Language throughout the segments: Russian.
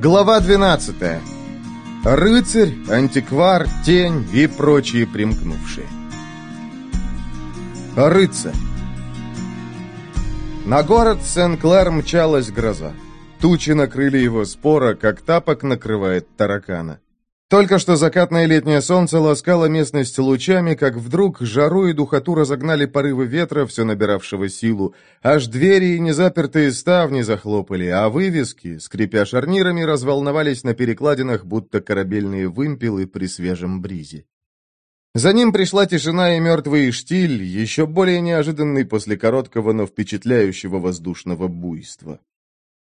Глава 12. Рыцарь, антиквар, тень и прочие примкнувшие. Рыцарь. На город Сен-Клэр мчалась гроза. Тучи накрыли его спора, как тапок накрывает таракана. Только что закатное летнее солнце ласкало местность лучами, как вдруг жару и духоту разогнали порывы ветра, все набиравшего силу. Аж двери и незапертые ставни захлопали, а вывески, скрипя шарнирами, разволновались на перекладинах, будто корабельные вымпелы при свежем бризе. За ним пришла тишина и мертвый штиль, еще более неожиданный после короткого, но впечатляющего воздушного буйства.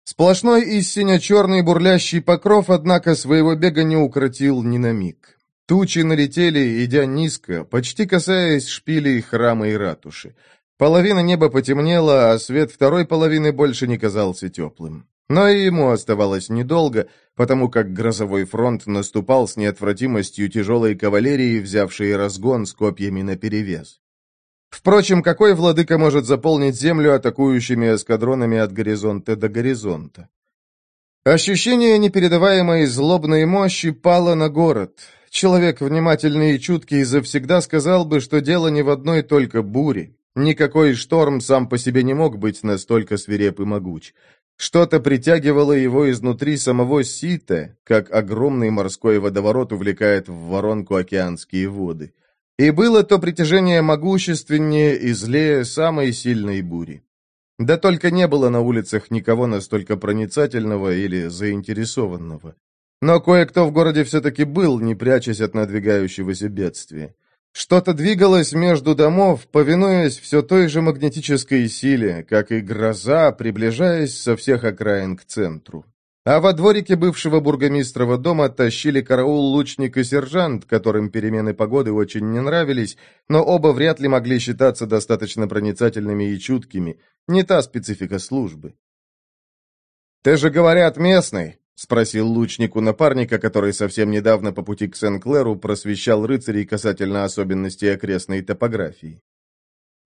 Сплошной и сине-черный бурлящий покров, однако, своего бега не укротил ни на миг. Тучи налетели, идя низко, почти касаясь шпилей храма и ратуши. Половина неба потемнела, а свет второй половины больше не казался теплым. Но и ему оставалось недолго, потому как грозовой фронт наступал с неотвратимостью тяжелой кавалерии, взявшей разгон с копьями наперевес. Впрочем, какой владыка может заполнить землю атакующими эскадронами от горизонта до горизонта? Ощущение непередаваемой злобной мощи пало на город. Человек внимательный и чуткий завсегда сказал бы, что дело не в одной только буре. Никакой шторм сам по себе не мог быть настолько свиреп и могуч. Что-то притягивало его изнутри самого Сита, как огромный морской водоворот увлекает в воронку океанские воды. И было то притяжение могущественнее и злее самой сильной бури. Да только не было на улицах никого настолько проницательного или заинтересованного. Но кое-кто в городе все-таки был, не прячась от надвигающегося бедствия. Что-то двигалось между домов, повинуясь все той же магнетической силе, как и гроза, приближаясь со всех окраин к центру. А во дворике бывшего бургомистрова дома тащили караул лучник и сержант, которым перемены погоды очень не нравились, но оба вряд ли могли считаться достаточно проницательными и чуткими. Не та специфика службы. «Ты же, говорят, местный?» — спросил лучник у напарника, который совсем недавно по пути к Сен-Клеру просвещал рыцарей касательно особенностей окрестной топографии.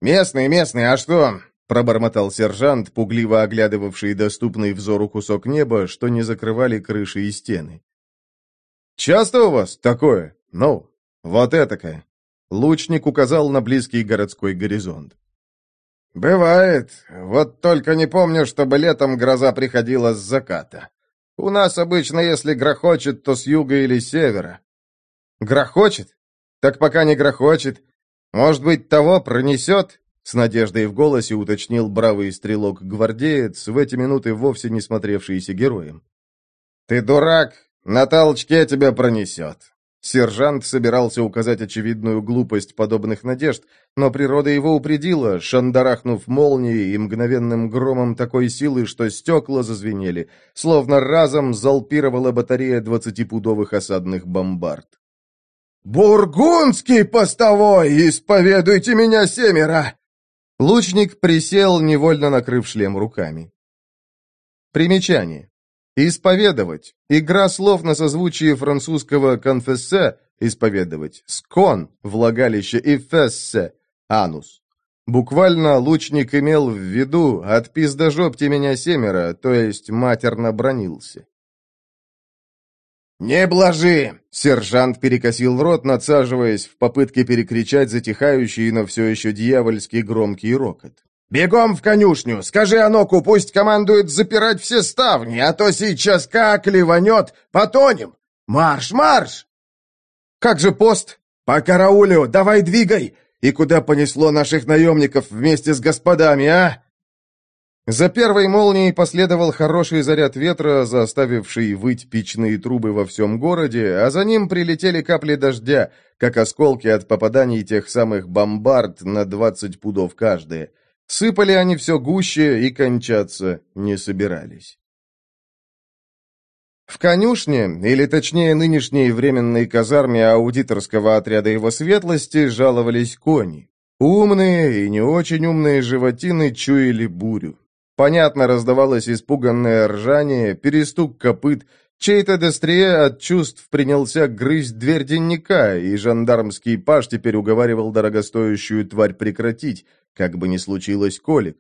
«Местный, местный, а что? Пробормотал сержант, пугливо оглядывавший доступный взору кусок неба, что не закрывали крыши и стены. «Часто у вас такое? Ну, вот этакое!» Лучник указал на близкий городской горизонт. «Бывает. Вот только не помню, чтобы летом гроза приходила с заката. У нас обычно, если грохочет, то с юга или севера». «Грохочет? Так пока не грохочет. Может быть, того пронесет?» С надеждой в голосе уточнил бравый стрелок-гвардеец, в эти минуты вовсе не смотревшийся героем. «Ты дурак! На толчке тебя пронесет!» Сержант собирался указать очевидную глупость подобных надежд, но природа его упредила, шандарахнув молнией и мгновенным громом такой силы, что стекла зазвенели, словно разом залпировала батарея двадцатипудовых осадных бомбард. «Бургундский постовой! Исповедуйте меня семеро! Лучник присел, невольно накрыв шлем руками. Примечание. Исповедовать. Игра слов на созвучие французского «конфессе» – исповедовать, «скон» – влагалище и «фессе» – анус. Буквально лучник имел в виду «от пиздожопьте меня семеро», то есть матерно бронился. «Не блажи!» — сержант перекосил рот, надсаживаясь в попытке перекричать затихающий, но все еще дьявольский громкий рокот. «Бегом в конюшню! Скажи Аноку, пусть командует запирать все ставни, а то сейчас как ливанет, потонем! Марш, марш!» «Как же пост?» «По караулю! Давай двигай! И куда понесло наших наемников вместе с господами, а?» За первой молнией последовал хороший заряд ветра, заставивший выть печные трубы во всем городе, а за ним прилетели капли дождя, как осколки от попаданий тех самых бомбард на двадцать пудов каждая. Сыпали они все гуще и кончаться не собирались. В конюшне, или точнее нынешней временной казарме аудиторского отряда его светлости, жаловались кони. Умные и не очень умные животины чуяли бурю. Понятно раздавалось испуганное ржание, перестук копыт. Чей-то Дестрие от чувств принялся грызть дверь денника, и жандармский паш теперь уговаривал дорогостоящую тварь прекратить, как бы ни случилось колик.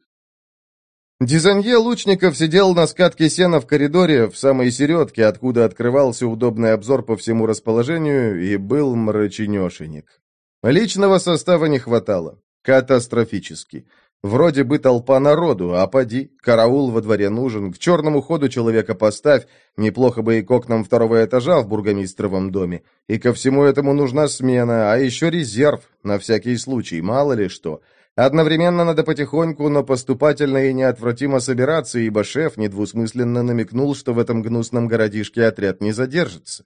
Дизанье Лучников сидел на скатке сена в коридоре в самой середке, откуда открывался удобный обзор по всему расположению, и был мраченешенек. Личного состава не хватало. Катастрофически. Вроде бы толпа народу, а поди, караул во дворе нужен, к черному ходу человека поставь, неплохо бы и к окнам второго этажа в бургомистровом доме. И ко всему этому нужна смена, а еще резерв, на всякий случай, мало ли что. Одновременно надо потихоньку, но поступательно и неотвратимо собираться, ибо шеф недвусмысленно намекнул, что в этом гнусном городишке отряд не задержится.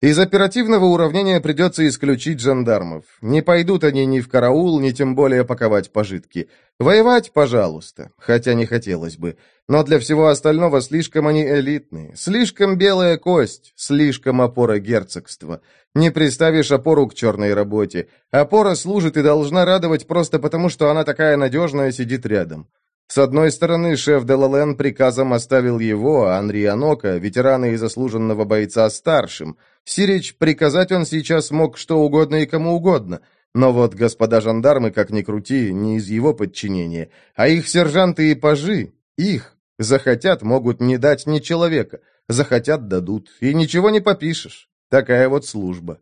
Из оперативного уравнения придется исключить жандармов. Не пойдут они ни в караул, ни тем более паковать пожитки. Воевать, пожалуйста, хотя не хотелось бы. Но для всего остального слишком они элитные, слишком белая кость, слишком опора герцогства. Не приставишь опору к черной работе. Опора служит и должна радовать просто потому, что она такая надежная сидит рядом. С одной стороны, шеф Делален приказом оставил его, Анри Анока, ветерана и заслуженного бойца, старшим. Сирич приказать он сейчас мог что угодно и кому угодно. Но вот господа жандармы, как ни крути, не из его подчинения. А их сержанты и пажи, их, захотят, могут не дать ни человека. Захотят, дадут. И ничего не попишешь. Такая вот служба.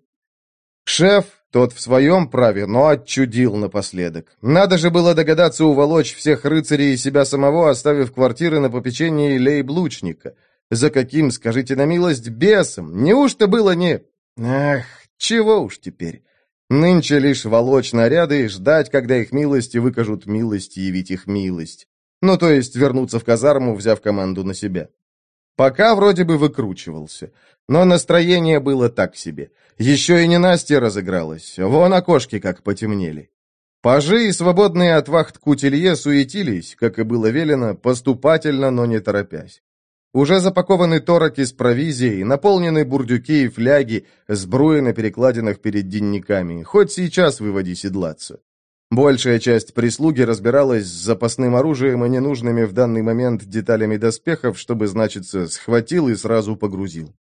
Шеф, тот в своем праве, но отчудил напоследок. Надо же было догадаться уволочь всех рыцарей и себя самого, оставив квартиры на попечении лейблучника. За каким, скажите на милость, бесом? Неужто было не... Эх, чего уж теперь. Нынче лишь волочь наряды и ждать, когда их милости выкажут милость явить их милость. Ну, то есть вернуться в казарму, взяв команду на себя. Пока вроде бы выкручивался. Но настроение было так себе. Еще и не Настя разыгралась. Вон окошки как потемнели. Пажи и свободные от вахт кутилье суетились, как и было велено, поступательно, но не торопясь. Уже запакованы тороки с провизией, наполнены бурдюки и фляги, сбруя на перекладинах перед денниками. Хоть сейчас выводи седлаться. Большая часть прислуги разбиралась с запасным оружием и ненужными в данный момент деталями доспехов, чтобы, значится, схватил и сразу погрузил.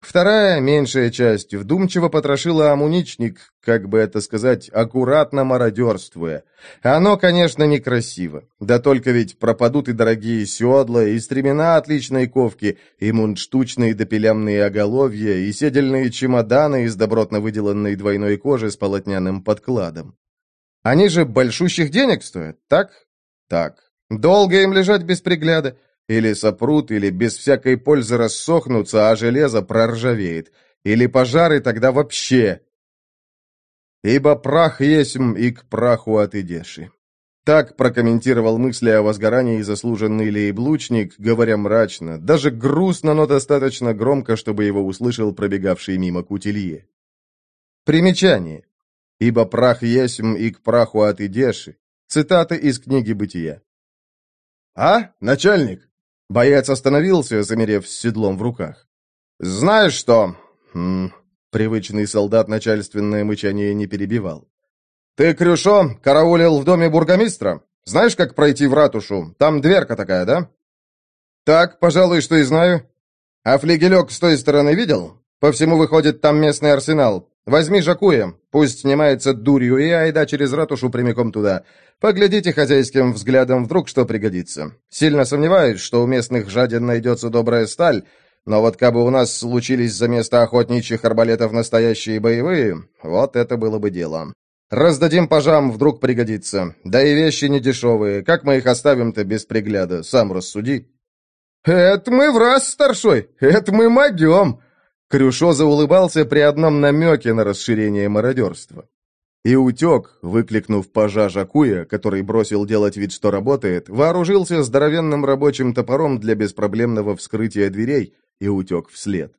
Вторая, меньшая часть, вдумчиво потрошила амуничник, как бы это сказать, аккуратно мародерствуя. Оно, конечно, некрасиво. Да только ведь пропадут и дорогие седла, и стремена отличной ковки, и мундштучные допилямные оголовья, и седельные чемоданы из добротно выделанной двойной кожи с полотняным подкладом. Они же большущих денег стоят, так? Так. Долго им лежать без пригляда. Или сопрут, или без всякой пользы рассохнутся, а железо проржавеет. Или пожары тогда вообще. Ибо прах есмь, и к праху отыдеши. Так прокомментировал мысли о возгорании заслуженный лейблучник, говоря мрачно, даже грустно, но достаточно громко, чтобы его услышал пробегавший мимо кутилье. Примечание ибо прах есмь и к праху отыдеши. Цитата из книги «Бытия». «А, начальник?» Боец остановился, замерев с седлом в руках. «Знаешь что?» Привычный солдат начальственное мычание не перебивал. «Ты, Крюшо, караулил в доме бургомистра? Знаешь, как пройти в ратушу? Там дверка такая, да?» «Так, пожалуй, что и знаю. А флигелек с той стороны видел? По всему выходит, там местный арсенал. Возьми Жакуя, пусть снимается дурью, и айда через ратушу прямиком туда. Поглядите хозяйским взглядом, вдруг что пригодится. Сильно сомневаюсь, что у местных жаден найдется добрая сталь, но вот кабы у нас случились за место охотничьих арбалетов настоящие боевые, вот это было бы дело. Раздадим пажам, вдруг пригодится. Да и вещи не дешевые. Как мы их оставим-то без пригляда? Сам рассуди. «Это мы в раз, старшой! Это мы могем!» Крюшо заулыбался при одном намеке на расширение мародерства. И утек, выкликнув пажа Жакуя, который бросил делать вид, что работает, вооружился здоровенным рабочим топором для беспроблемного вскрытия дверей и утек вслед.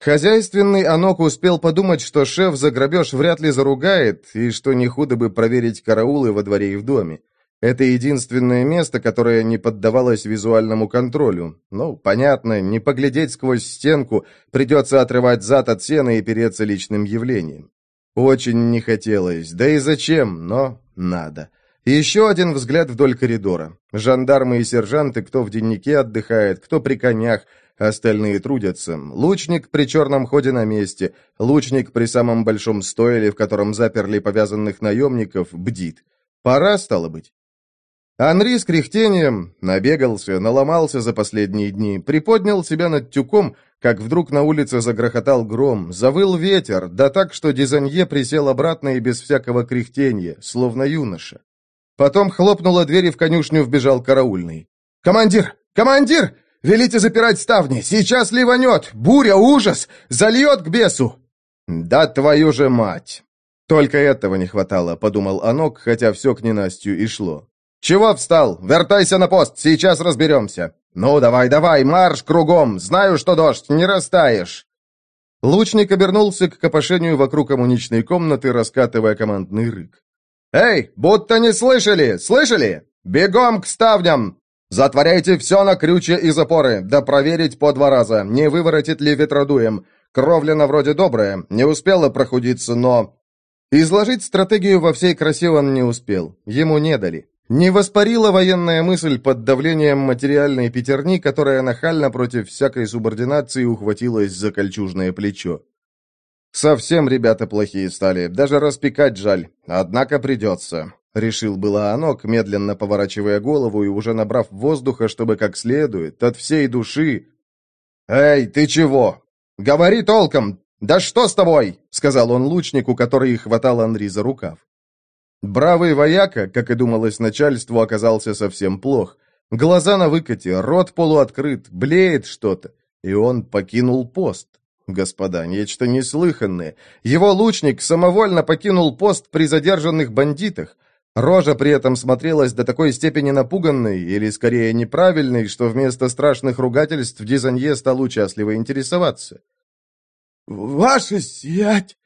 Хозяйственный Анок успел подумать, что шеф за грабеж вряд ли заругает, и что не худо бы проверить караулы во дворе и в доме. Это единственное место, которое не поддавалось визуальному контролю. Ну, понятно, не поглядеть сквозь стенку, придется отрывать зад от сена и переться личным явлением. Очень не хотелось, да и зачем, но надо. Еще один взгляд вдоль коридора. Жандармы и сержанты, кто в деннике отдыхает, кто при конях, остальные трудятся. Лучник при черном ходе на месте, лучник при самом большом стойле, в котором заперли повязанных наемников, бдит. Пора, стало быть. Анри с кряхтением набегался, наломался за последние дни, приподнял себя над тюком, как вдруг на улице загрохотал гром, завыл ветер, да так, что Дизанье присел обратно и без всякого кряхтения, словно юноша. Потом хлопнула дверь и в конюшню вбежал караульный. «Командир! Командир! Велите запирать ставни! Сейчас ливанет! Буря, ужас! Зальет к бесу!» «Да твою же мать!» «Только этого не хватало», — подумал Анок, хотя все к ненастью и шло. «Чего встал? Вертайся на пост, сейчас разберемся!» «Ну, давай, давай, марш кругом! Знаю, что дождь, не растаешь!» Лучник обернулся к копошению вокруг амуничной комнаты, раскатывая командный рык. «Эй, будто не слышали! Слышали? Бегом к ставням! Затворяйте все на крючья и запоры, да проверить по два раза, не выворотит ли ветродуем. Кровля на вроде добрая, не успела прохудиться, но...» Изложить стратегию во всей красе он не успел, ему не дали. Не воспарила военная мысль под давлением материальной пятерни, которая нахально против всякой субординации ухватилась за кольчужное плечо. «Совсем ребята плохие стали, даже распекать жаль, однако придется», — решил было Анок, медленно поворачивая голову и уже набрав воздуха, чтобы как следует, от всей души. «Эй, ты чего? Говори толком! Да что с тобой?» — сказал он лучнику, который хватал Анри за рукав. Бравый вояка, как и думалось начальству, оказался совсем плох. Глаза на выкате, рот полуоткрыт, блеет что-то. И он покинул пост. Господа, нечто неслыханное. Его лучник самовольно покинул пост при задержанных бандитах. Рожа при этом смотрелась до такой степени напуганной, или скорее неправильной, что вместо страшных ругательств Дизанье стал участливо интересоваться. «Ваше сиять!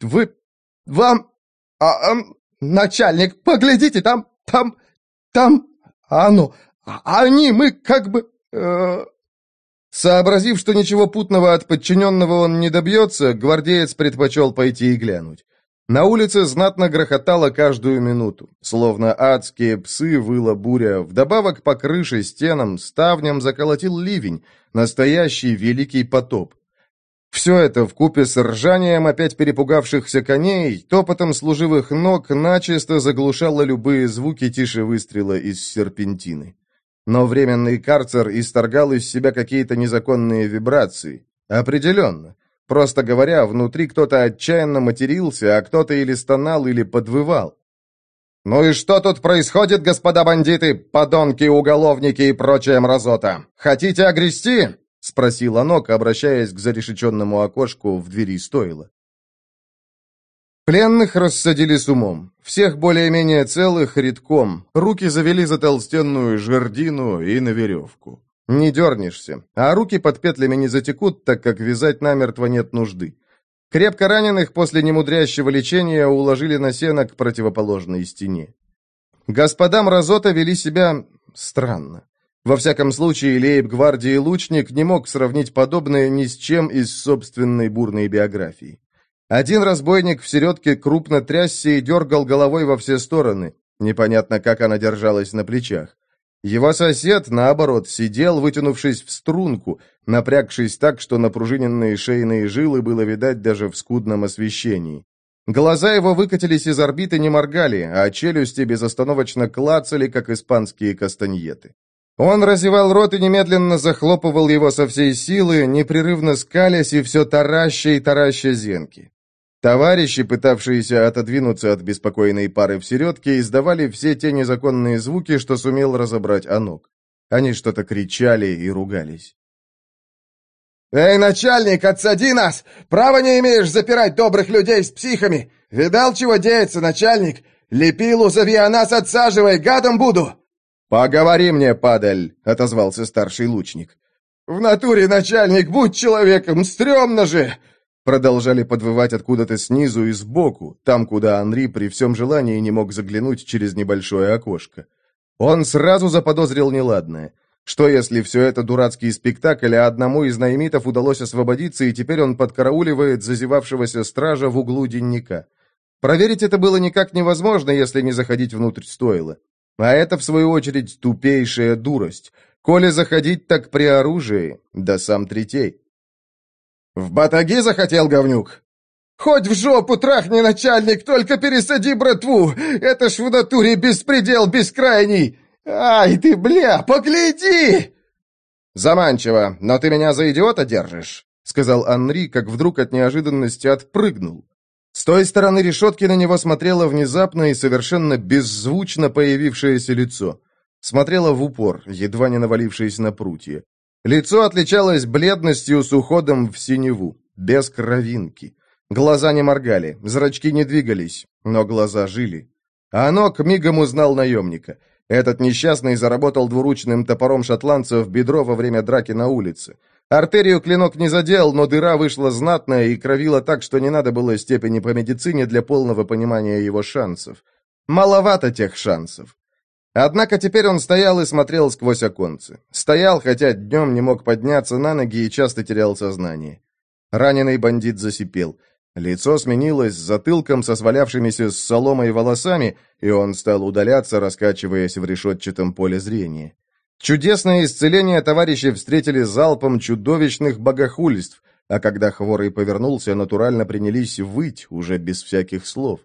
Вы... Вам... А, а, начальник, поглядите, там, там, там, а ну, они, мы как бы... Э... Сообразив, что ничего путного от подчиненного он не добьется, гвардеец предпочел пойти и глянуть. На улице знатно грохотало каждую минуту, словно адские псы выла буря, вдобавок по крыше, стенам, ставням заколотил ливень, настоящий великий потоп. Все это вкупе с ржанием опять перепугавшихся коней, топотом служивых ног начисто заглушало любые звуки тише выстрела из серпентины. Но временный карцер исторгал из себя какие-то незаконные вибрации. Определенно. Просто говоря, внутри кто-то отчаянно матерился, а кто-то или стонал, или подвывал. «Ну и что тут происходит, господа бандиты, подонки, уголовники и прочая мразота? Хотите огрести? — спросил Анок, обращаясь к зарешеченному окошку в двери стойла. Пленных рассадили с умом. Всех более-менее целых редком. Руки завели за толстенную жердину и на веревку. Не дернешься, а руки под петлями не затекут, так как вязать намертво нет нужды. Крепко раненых после немудрящего лечения уложили на сено к противоположной стене. Господа Мразота вели себя странно. Во всяком случае, лейб-гвардии лучник не мог сравнить подобное ни с чем из собственной бурной биографии. Один разбойник в середке крупно трясся и дергал головой во все стороны. Непонятно, как она держалась на плечах. Его сосед, наоборот, сидел, вытянувшись в струнку, напрягшись так, что напружиненные шейные жилы было видать даже в скудном освещении. Глаза его выкатились из орбиты, не моргали, а челюсти безостановочно клацали, как испанские кастаньеты. Он разевал рот и немедленно захлопывал его со всей силы, непрерывно скалясь и все тараща и тараща зенки. Товарищи, пытавшиеся отодвинуться от беспокойной пары в середке, издавали все те незаконные звуки, что сумел разобрать Анок. Они что-то кричали и ругались. «Эй, начальник, отсади нас! Права не имеешь запирать добрых людей с психами! Видал, чего деется, начальник? Лепилу зови, а нас отсаживай, гадом буду!» «Поговори мне, падаль!» — отозвался старший лучник. «В натуре, начальник, будь человеком, стрёмно же!» Продолжали подвывать откуда-то снизу и сбоку, там, куда Анри при всем желании не мог заглянуть через небольшое окошко. Он сразу заподозрил неладное. Что, если все это дурацкий спектакль, а одному из наймитов удалось освободиться, и теперь он подкарауливает зазевавшегося стража в углу денника? Проверить это было никак невозможно, если не заходить внутрь стойла. А это, в свою очередь, тупейшая дурость. Коли заходить так при оружии, да сам третей. «В батаги захотел, говнюк?» Хоть в жопу трахни, начальник, только пересади братву! Это ж в натуре беспредел бескрайний! Ай ты, бля, погляди!» «Заманчиво, но ты меня за идиота держишь», — сказал Анри, как вдруг от неожиданности отпрыгнул. С той стороны решетки на него смотрело внезапно и совершенно беззвучно появившееся лицо. Смотрело в упор, едва не навалившись на прутье. Лицо отличалось бледностью с уходом в синеву, без кровинки. Глаза не моргали, зрачки не двигались, но глаза жили. Анок мигом узнал наемника. Этот несчастный заработал двуручным топором шотландца в бедро во время драки на улице. Артерию клинок не задел, но дыра вышла знатная и кровила так, что не надо было степени по медицине для полного понимания его шансов. Маловато тех шансов. Однако теперь он стоял и смотрел сквозь оконцы. Стоял, хотя днем не мог подняться на ноги и часто терял сознание. Раненый бандит засипел. Лицо сменилось затылком со свалявшимися с соломой волосами, и он стал удаляться, раскачиваясь в решетчатом поле зрения. Чудесное исцеление товарищи встретили залпом чудовищных богохульств, а когда Хворый повернулся, натурально принялись выть, уже без всяких слов.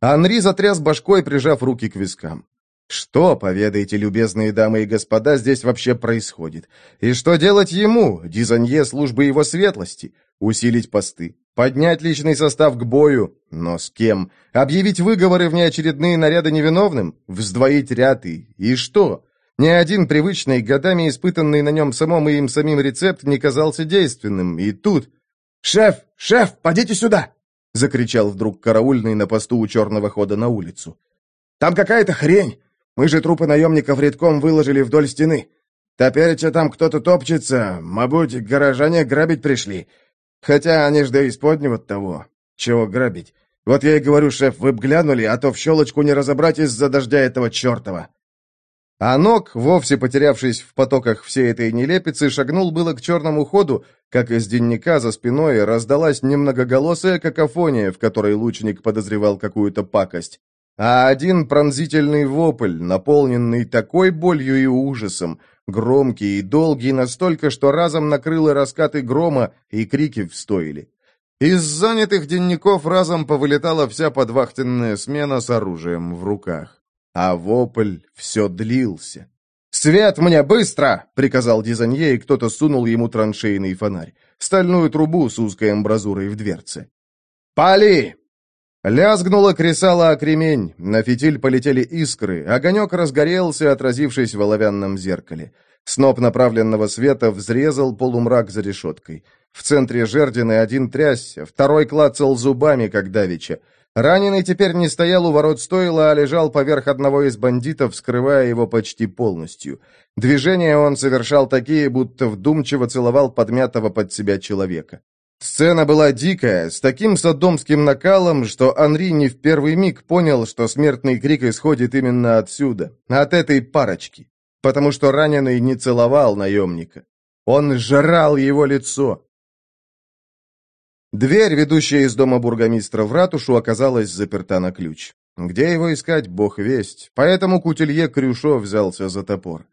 Анри затряс башкой, прижав руки к вискам. Что, поведайте, любезные дамы и господа, здесь вообще происходит? И что делать ему, дизанье службы его светлости? Усилить посты, поднять личный состав к бою, но с кем? Объявить выговоры в неочередные наряды невиновным? Вздвоить ряд и... И что? Ни один привычный, годами испытанный на нем самом и им самим рецепт не казался действенным, и тут... «Шеф! Шеф, подите сюда!» — закричал вдруг караульный на посту у черного хода на улицу. «Там какая-то хрень! Мы же трупы наемников редком выложили вдоль стены. Топереча там кто-то топчется, мабуть, горожане грабить пришли. Хотя они ж до исподнего того. Чего грабить? Вот я и говорю, шеф, вы б глянули, а то в щелочку не разобрать из-за дождя этого чертова. А Нок, вовсе потерявшись в потоках всей этой нелепицы, шагнул было к черному ходу, как из денника за спиной раздалась немногоголосая какофония, в которой лучник подозревал какую-то пакость. А один пронзительный вопль, наполненный такой болью и ужасом, громкий и долгий настолько, что разом накрыло раскаты грома и крики встоили. Из занятых денников разом повылетала вся подвахтенная смена с оружием в руках. А вопль все длился. «Свет мне, быстро!» — приказал Дизанье, и кто-то сунул ему траншейный фонарь. Стальную трубу с узкой амбразурой в дверце. «Пали!» Лязгнуло кресало о кремень, на фитиль полетели искры, огонек разгорелся, отразившись в оловянном зеркале. Сноп направленного света взрезал полумрак за решеткой. В центре жердины один трясся, второй клацал зубами, как давеча. Раненый теперь не стоял у ворот стойла, а лежал поверх одного из бандитов, скрывая его почти полностью. Движения он совершал такие, будто вдумчиво целовал подмятого под себя человека. Сцена была дикая, с таким садомским накалом, что Анри не в первый миг понял, что смертный крик исходит именно отсюда, от этой парочки, потому что раненый не целовал наемника. Он жрал его лицо, Дверь, ведущая из дома бургомистра в ратушу, оказалась заперта на ключ. Где его искать, бог весть, поэтому кутилье Крюшо взялся за топор.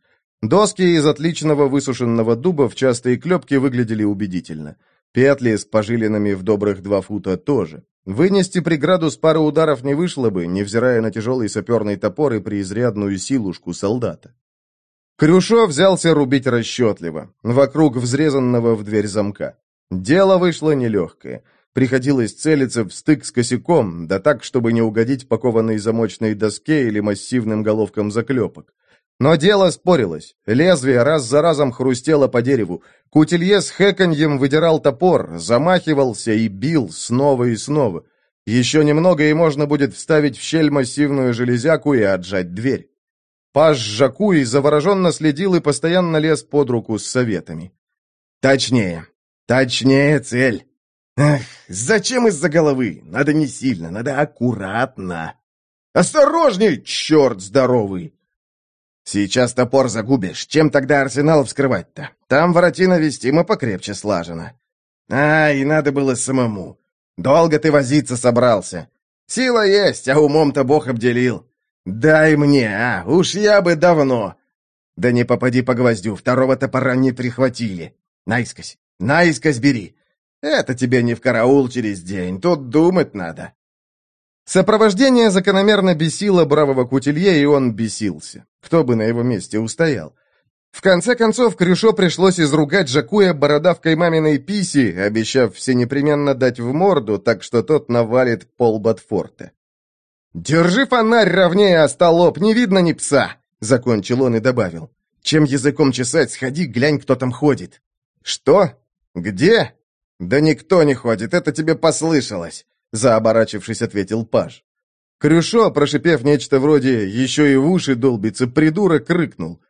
Доски из отличного высушенного дуба в частые клепки выглядели убедительно. Петли с пожилинами в добрых два фута тоже. Вынести преграду с пары ударов не вышло бы, невзирая на тяжелый саперный топор и преизрядную силушку солдата. Крюшо взялся рубить расчетливо, вокруг взрезанного в дверь замка. Дело вышло нелегкое. Приходилось целиться в стык с косяком, да так, чтобы не угодить пакованной замочной доске или массивным головкам заклепок. Но дело спорилось. Лезвие раз за разом хрустело по дереву. Кутилье с хэканьем выдирал топор, замахивался и бил снова и снова. Еще немного, и можно будет вставить в щель массивную железяку и отжать дверь. Паш Жакуй завороженно следил и постоянно лез под руку с советами. «Точнее, Точнее, цель. Эх, зачем из-за головы? Надо не сильно, надо аккуратно. Осторожней, черт здоровый! Сейчас топор загубишь. Чем тогда арсенал вскрывать-то? Там воротина вестимо покрепче слажена. А, и надо было самому. Долго ты возиться собрался. Сила есть, а умом-то Бог обделил. Дай мне, а, уж я бы давно. Да не попади по гвоздю, второго топора не прихватили. Наискось, Наискось бери. Это тебе не в караул через день, тут думать надо. Сопровождение закономерно бесило бравого кутилье, и он бесился. Кто бы на его месте устоял? В конце концов, Крюшо пришлось изругать Жакуя бородавкой маминой писи, обещав все непременно дать в морду, так что тот навалит пол Батфорта. «Держи фонарь ровнее, остолоп, не видно ни пса!» Закончил он и добавил. «Чем языком чесать, сходи, глянь, кто там ходит». «Что? Где?» «Да никто не ходит, это тебе послышалось», заоборачившись, ответил Паж. Крюшо, прошипев нечто вроде «еще и в уши долбится», придурок рыкнул.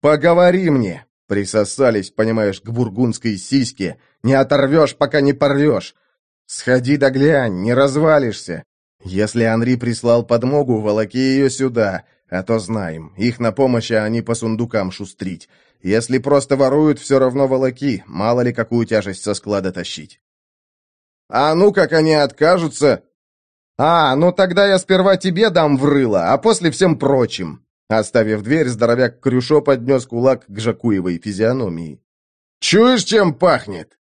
«Поговори мне!» Присосались, понимаешь, к бургундской сиське. «Не оторвешь, пока не порвешь!» «Сходи да глянь, не развалишься!» «Если Анри прислал подмогу, волоки ее сюда, а то знаем, их на помощь, а они по сундукам шустрить. Если просто воруют, все равно волоки, мало ли какую тяжесть со склада тащить». «А ну, как они откажутся!» «А, ну тогда я сперва тебе дам в рыло, а после всем прочим!» Оставив дверь, здоровяк Крюшо поднес кулак к Жакуевой физиономии. «Чуешь, чем пахнет?»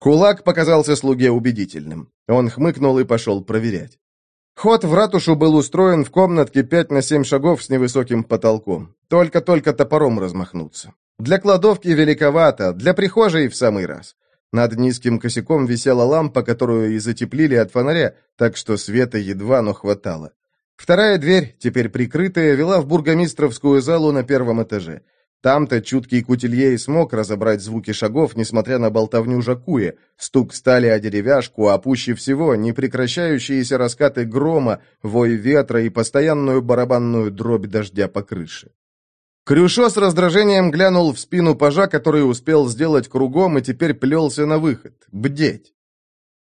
Кулак показался слуге убедительным. Он хмыкнул и пошел проверять. Ход в ратушу был устроен в комнатке 5 на 7 шагов с невысоким потолком. Только-только топором размахнуться. Для кладовки великовато, для прихожей в самый раз. Над низким косяком висела лампа, которую и затеплили от фонаря, так что света едва, но хватало. Вторая дверь, теперь прикрытая, вела в бургомистровскую залу на первом этаже. Там-то чуткий кутилье и смог разобрать звуки шагов, несмотря на болтовню Жакуя, стук стали о деревяшку, а пуще всего непрекращающиеся раскаты грома, вой ветра и постоянную барабанную дробь дождя по крыше. Крюшо с раздражением глянул в спину пажа, который успел сделать кругом и теперь плелся на выход. Бдеть.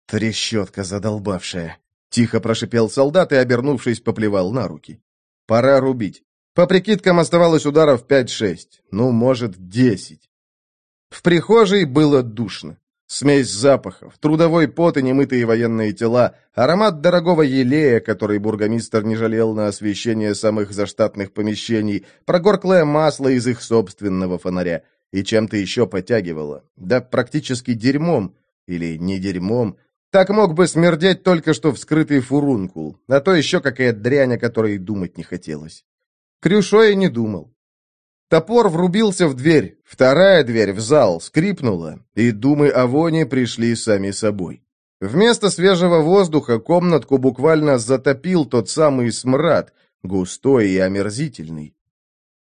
Трещотка задолбавшая. Тихо прошипел солдат и, обернувшись, поплевал на руки. «Пора рубить. По прикидкам оставалось ударов пять-шесть, ну, может, десять». В прихожей было душно. Смесь запахов, трудовой пот и немытые военные тела, аромат дорогого елея, который бургомистр не жалел на освещение самых заштатных помещений, прогорклое масло из их собственного фонаря и чем-то еще потягивало. Да практически дерьмом, или не дерьмом, так мог бы смердеть только что вскрытый фурункул, а то еще какая дрянь, о которой думать не хотелось. Крюшо и не думал. Топор врубился в дверь, вторая дверь в зал скрипнула, и думы о воне пришли сами собой. Вместо свежего воздуха комнатку буквально затопил тот самый смрад, густой и омерзительный.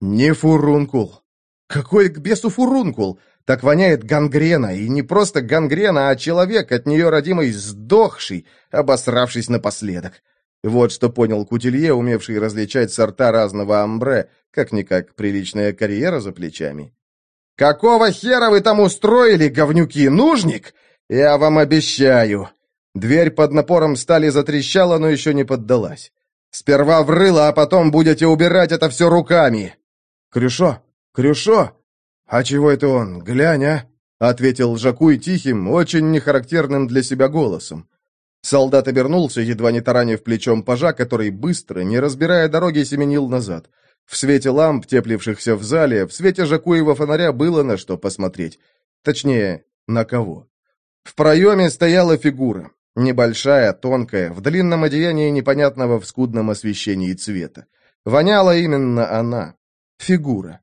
Не фурункул. Какой к бесу фурункул? Так воняет гангрена, и не просто гангрена, а человек, от нее родимый сдохший, обосравшись напоследок. Вот что понял Кутилье, умевший различать сорта разного амбре, как-никак приличная карьера за плечами. «Какого хера вы там устроили, говнюки, нужник? Я вам обещаю!» Дверь под напором стали затрещала, но еще не поддалась. «Сперва врыло, а потом будете убирать это все руками!» «Крюшо! Крюшо!» «А чего это он? Глянь, а!» — ответил Жакуй тихим, очень нехарактерным для себя голосом. Солдат обернулся, едва не таранив плечом пажа, который быстро, не разбирая дороги, семенил назад. В свете ламп, теплившихся в зале, в свете Жакуева фонаря было на что посмотреть. Точнее, на кого. В проеме стояла фигура. Небольшая, тонкая, в длинном одеянии непонятного в скудном освещении цвета. Воняла именно она. Фигура.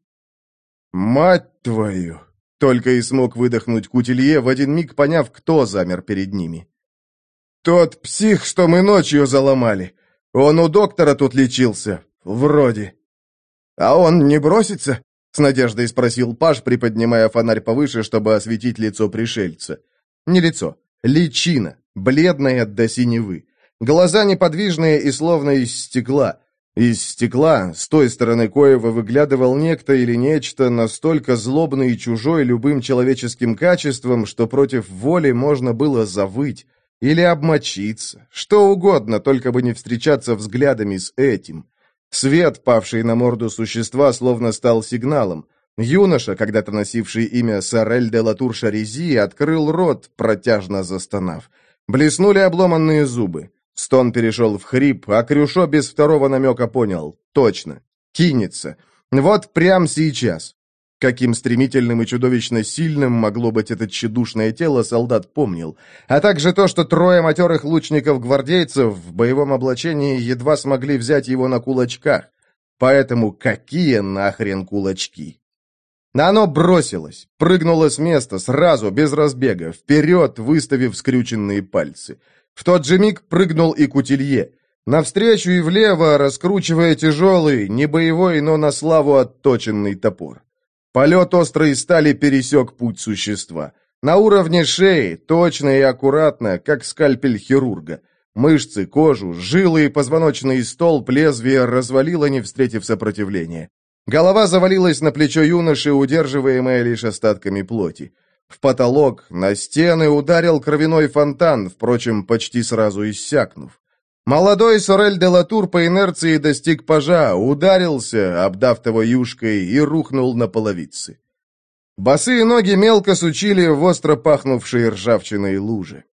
«Мать твою!» — только и смог выдохнуть Кутилье, в один миг поняв, кто замер перед ними. «Тот псих, что мы ночью заломали. Он у доктора тут лечился. Вроде». «А он не бросится?» — с надеждой спросил Паш, приподнимая фонарь повыше, чтобы осветить лицо пришельца. «Не лицо. Личина, бледная до синевы. Глаза неподвижные и словно из стекла. Из стекла, с той стороны Коева, выглядывал некто или нечто настолько злобный и чужой любым человеческим качеством, что против воли можно было завыть или обмочиться, что угодно, только бы не встречаться взглядами с этим. Свет, павший на морду существа, словно стал сигналом. Юноша, когда-то носивший имя Сорель де Латур Шарези, открыл рот, протяжно застонав. Блеснули обломанные зубы. Стон перешел в хрип, а Крюшо без второго намека понял. Точно. Кинется. Вот прямо сейчас. Каким стремительным и чудовищно сильным могло быть это тщедушное тело, солдат помнил. А также то, что трое матерых лучников-гвардейцев в боевом облачении едва смогли взять его на кулачках. Поэтому какие нахрен кулачки? Оно бросилось, прыгнуло с места, сразу, без разбега, вперед, выставив скрюченные пальцы. В тот же миг прыгнул и Кутилье. Навстречу и влево, раскручивая тяжелый, не боевой, но на славу отточенный топор. Полет острой стали пересек путь существа. На уровне шеи, точно и аккуратно, как скальпель хирурга. Мышцы, кожу, жилы и позвоночный столб лезвия развалило, не встретив сопротивления. Голова завалилась на плечо юноши, удерживаемая лишь остатками плоти. В потолок, на стены ударил кровяной фонтан, впрочем, почти сразу иссякнув. Молодой Сорель де Латур по инерции достиг пажа, ударился, обдав того юшкой, и рухнул на половицы. Босые ноги мелко сучили в остро пахнувшей ржавчиной луже.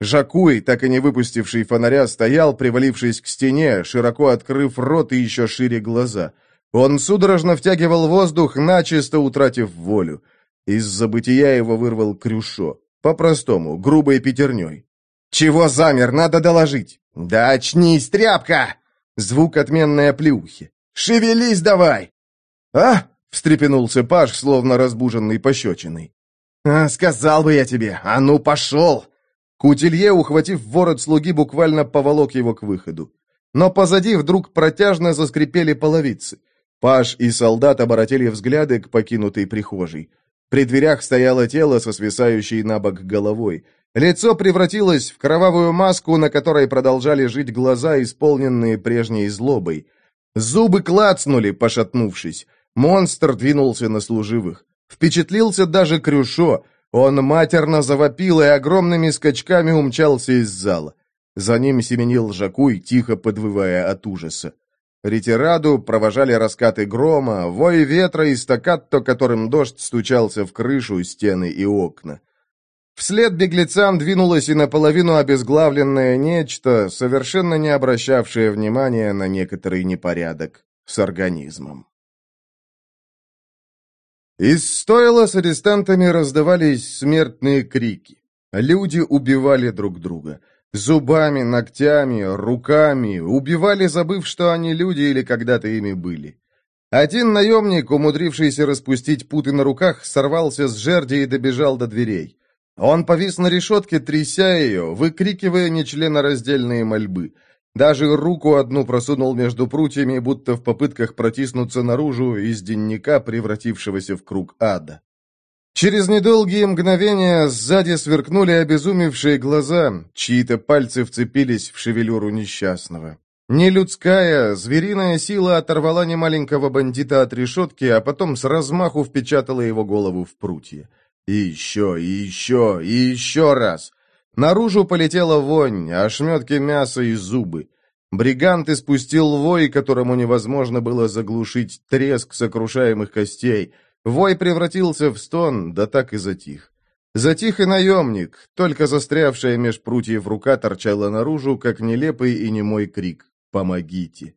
Жакуй, так и не выпустивший фонаря, стоял, привалившись к стене, широко открыв рот и еще шире глаза. Он судорожно втягивал воздух, начисто утратив волю. Из забытия его вырвал Крюшо. По-простому, грубой пятерней. «Чего замер? Надо доложить!» «Да очнись, тряпка!» Звук отменной оплеухи. «Шевелись давай!» «А?» — встрепенулся Паш, словно разбуженный пощечиной. «А, сказал бы я тебе! А ну, пошел!» Кутилье, ухватив ворот слуги, буквально поволок его к выходу. Но позади вдруг протяжно заскрипели половицы. Паш и солдат обратили взгляды к покинутой прихожей. При дверях стояло тело со свисающей на бок головой. Лицо превратилось в кровавую маску, на которой продолжали жить глаза, исполненные прежней злобой. Зубы клацнули, пошатнувшись. Монстр двинулся на служивых. Впечатлился даже Крюшо. Он матерно завопил и огромными скачками умчался из зала. За ним семенил Жакуй, тихо подвывая от ужаса. Ретираду провожали раскаты грома, вой ветра и стаккато, которым дождь стучался в крышу, стены и окна. Вслед беглецам двинулось и наполовину обезглавленное нечто, совершенно не обращавшее внимания на некоторый непорядок с организмом. Из стойла с арестантами раздавались смертные крики. Люди убивали друг друга. Зубами, ногтями, руками, убивали, забыв, что они люди или когда-то ими были. Один наемник, умудрившийся распустить путы на руках, сорвался с жерди и добежал до дверей. Он повис на решетке, тряся ее, выкрикивая нечленораздельные мольбы. Даже руку одну просунул между прутьями, будто в попытках протиснуться наружу из денника, превратившегося в круг ада. Через недолгие мгновения сзади сверкнули обезумевшие глаза, чьи-то пальцы вцепились в шевелюру несчастного. Нелюдская, звериная сила оторвала немаленького бандита от решетки, а потом с размаху впечатала его голову в прутья. И еще, и еще, и еще раз. Наружу полетела вонь, ошметки мяса и зубы. Бригант испустил вой, которому невозможно было заглушить треск сокрушаемых костей. Вой превратился в стон, да так и затих. Затих и наемник, только застрявшая меж прутьев рука торчала наружу, как нелепый и немой крик «Помогите!».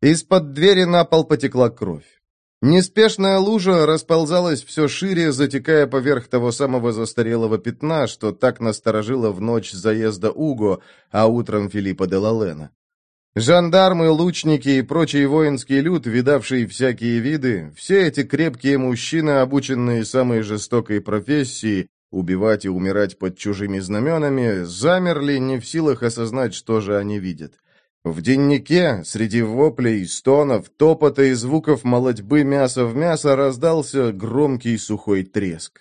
Из-под двери на пол потекла кровь. Неспешная лужа расползалась все шире, затекая поверх того самого застарелого пятна, что так насторожило в ночь заезда Уго, а утром Филиппа де Лалена. Жандармы, лучники и прочий воинский люд, видавший всякие виды, все эти крепкие мужчины, обученные самой жестокой профессии, убивать и умирать под чужими знаменами, замерли, не в силах осознать, что же они видят. В деннике, среди воплей, стонов, топота и звуков молодьбы мяса в мясо раздался громкий сухой треск.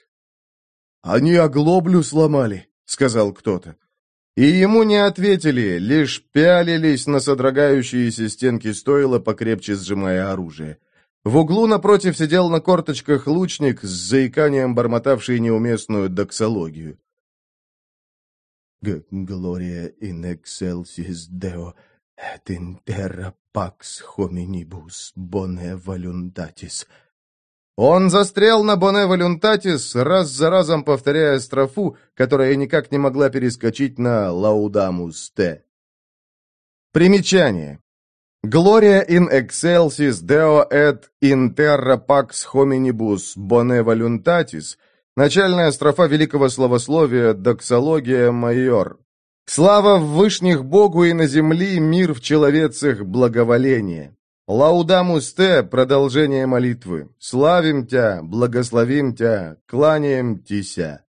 «Они оглоблю сломали», — сказал кто-то. И ему не ответили, лишь пялились на содрогающиеся стенки стойла, покрепче сжимая оружие. В углу напротив сидел на корточках лучник с заиканием бормотавший неуместную доксологию. «Глория in excelsis Deo», Et in terra pax hominibus bone voluntatis. Он застрял на боне волюнтатис, раз за разом повторяя строфу, которая никак не могла перескочить на лаудамус те. Примечание. Gloria in excelsis Deo et in terra pax hominibus bone voluntatis, начальная строфа великого словословия «Доксология майор». «Слава в вышних Богу и на земли, мир в человецах благоволение». «Лаудамус те» — продолжение молитвы. «Славим Тя, благословим Тя, кланяем Тися».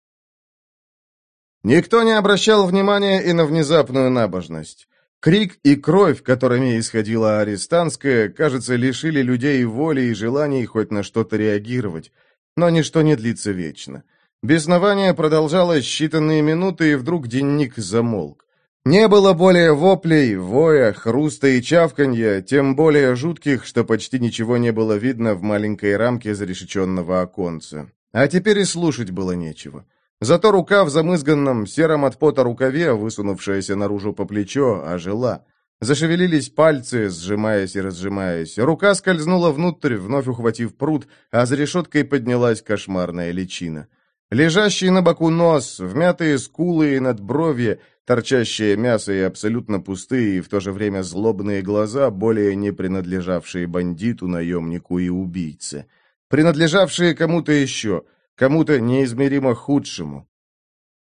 Никто не обращал внимания и на внезапную набожность. Крик и кровь, которыми исходила арестантская, кажется, лишили людей воли и желаний хоть на что-то реагировать. Но ничто не длится вечно. Беснование продолжалось считанные минуты, и вдруг денник замолк. Не было более воплей, воя, хруста и чавканья, тем более жутких, что почти ничего не было видно в маленькой рамке зарешеченного оконца. А теперь и слушать было нечего. Зато рука в замызганном, сером от пота рукаве, высунувшаяся наружу по плечо, ожила. Зашевелились пальцы, сжимаясь и разжимаясь. Рука скользнула внутрь, вновь ухватив пруд, а за решеткой поднялась кошмарная личина. Лежащий на боку нос, вмятые скулы и надбровья, торчащее мясо и абсолютно пустые и в то же время злобные глаза, более не принадлежавшие бандиту, наемнику и убийце. Принадлежавшие кому-то еще, кому-то неизмеримо худшему.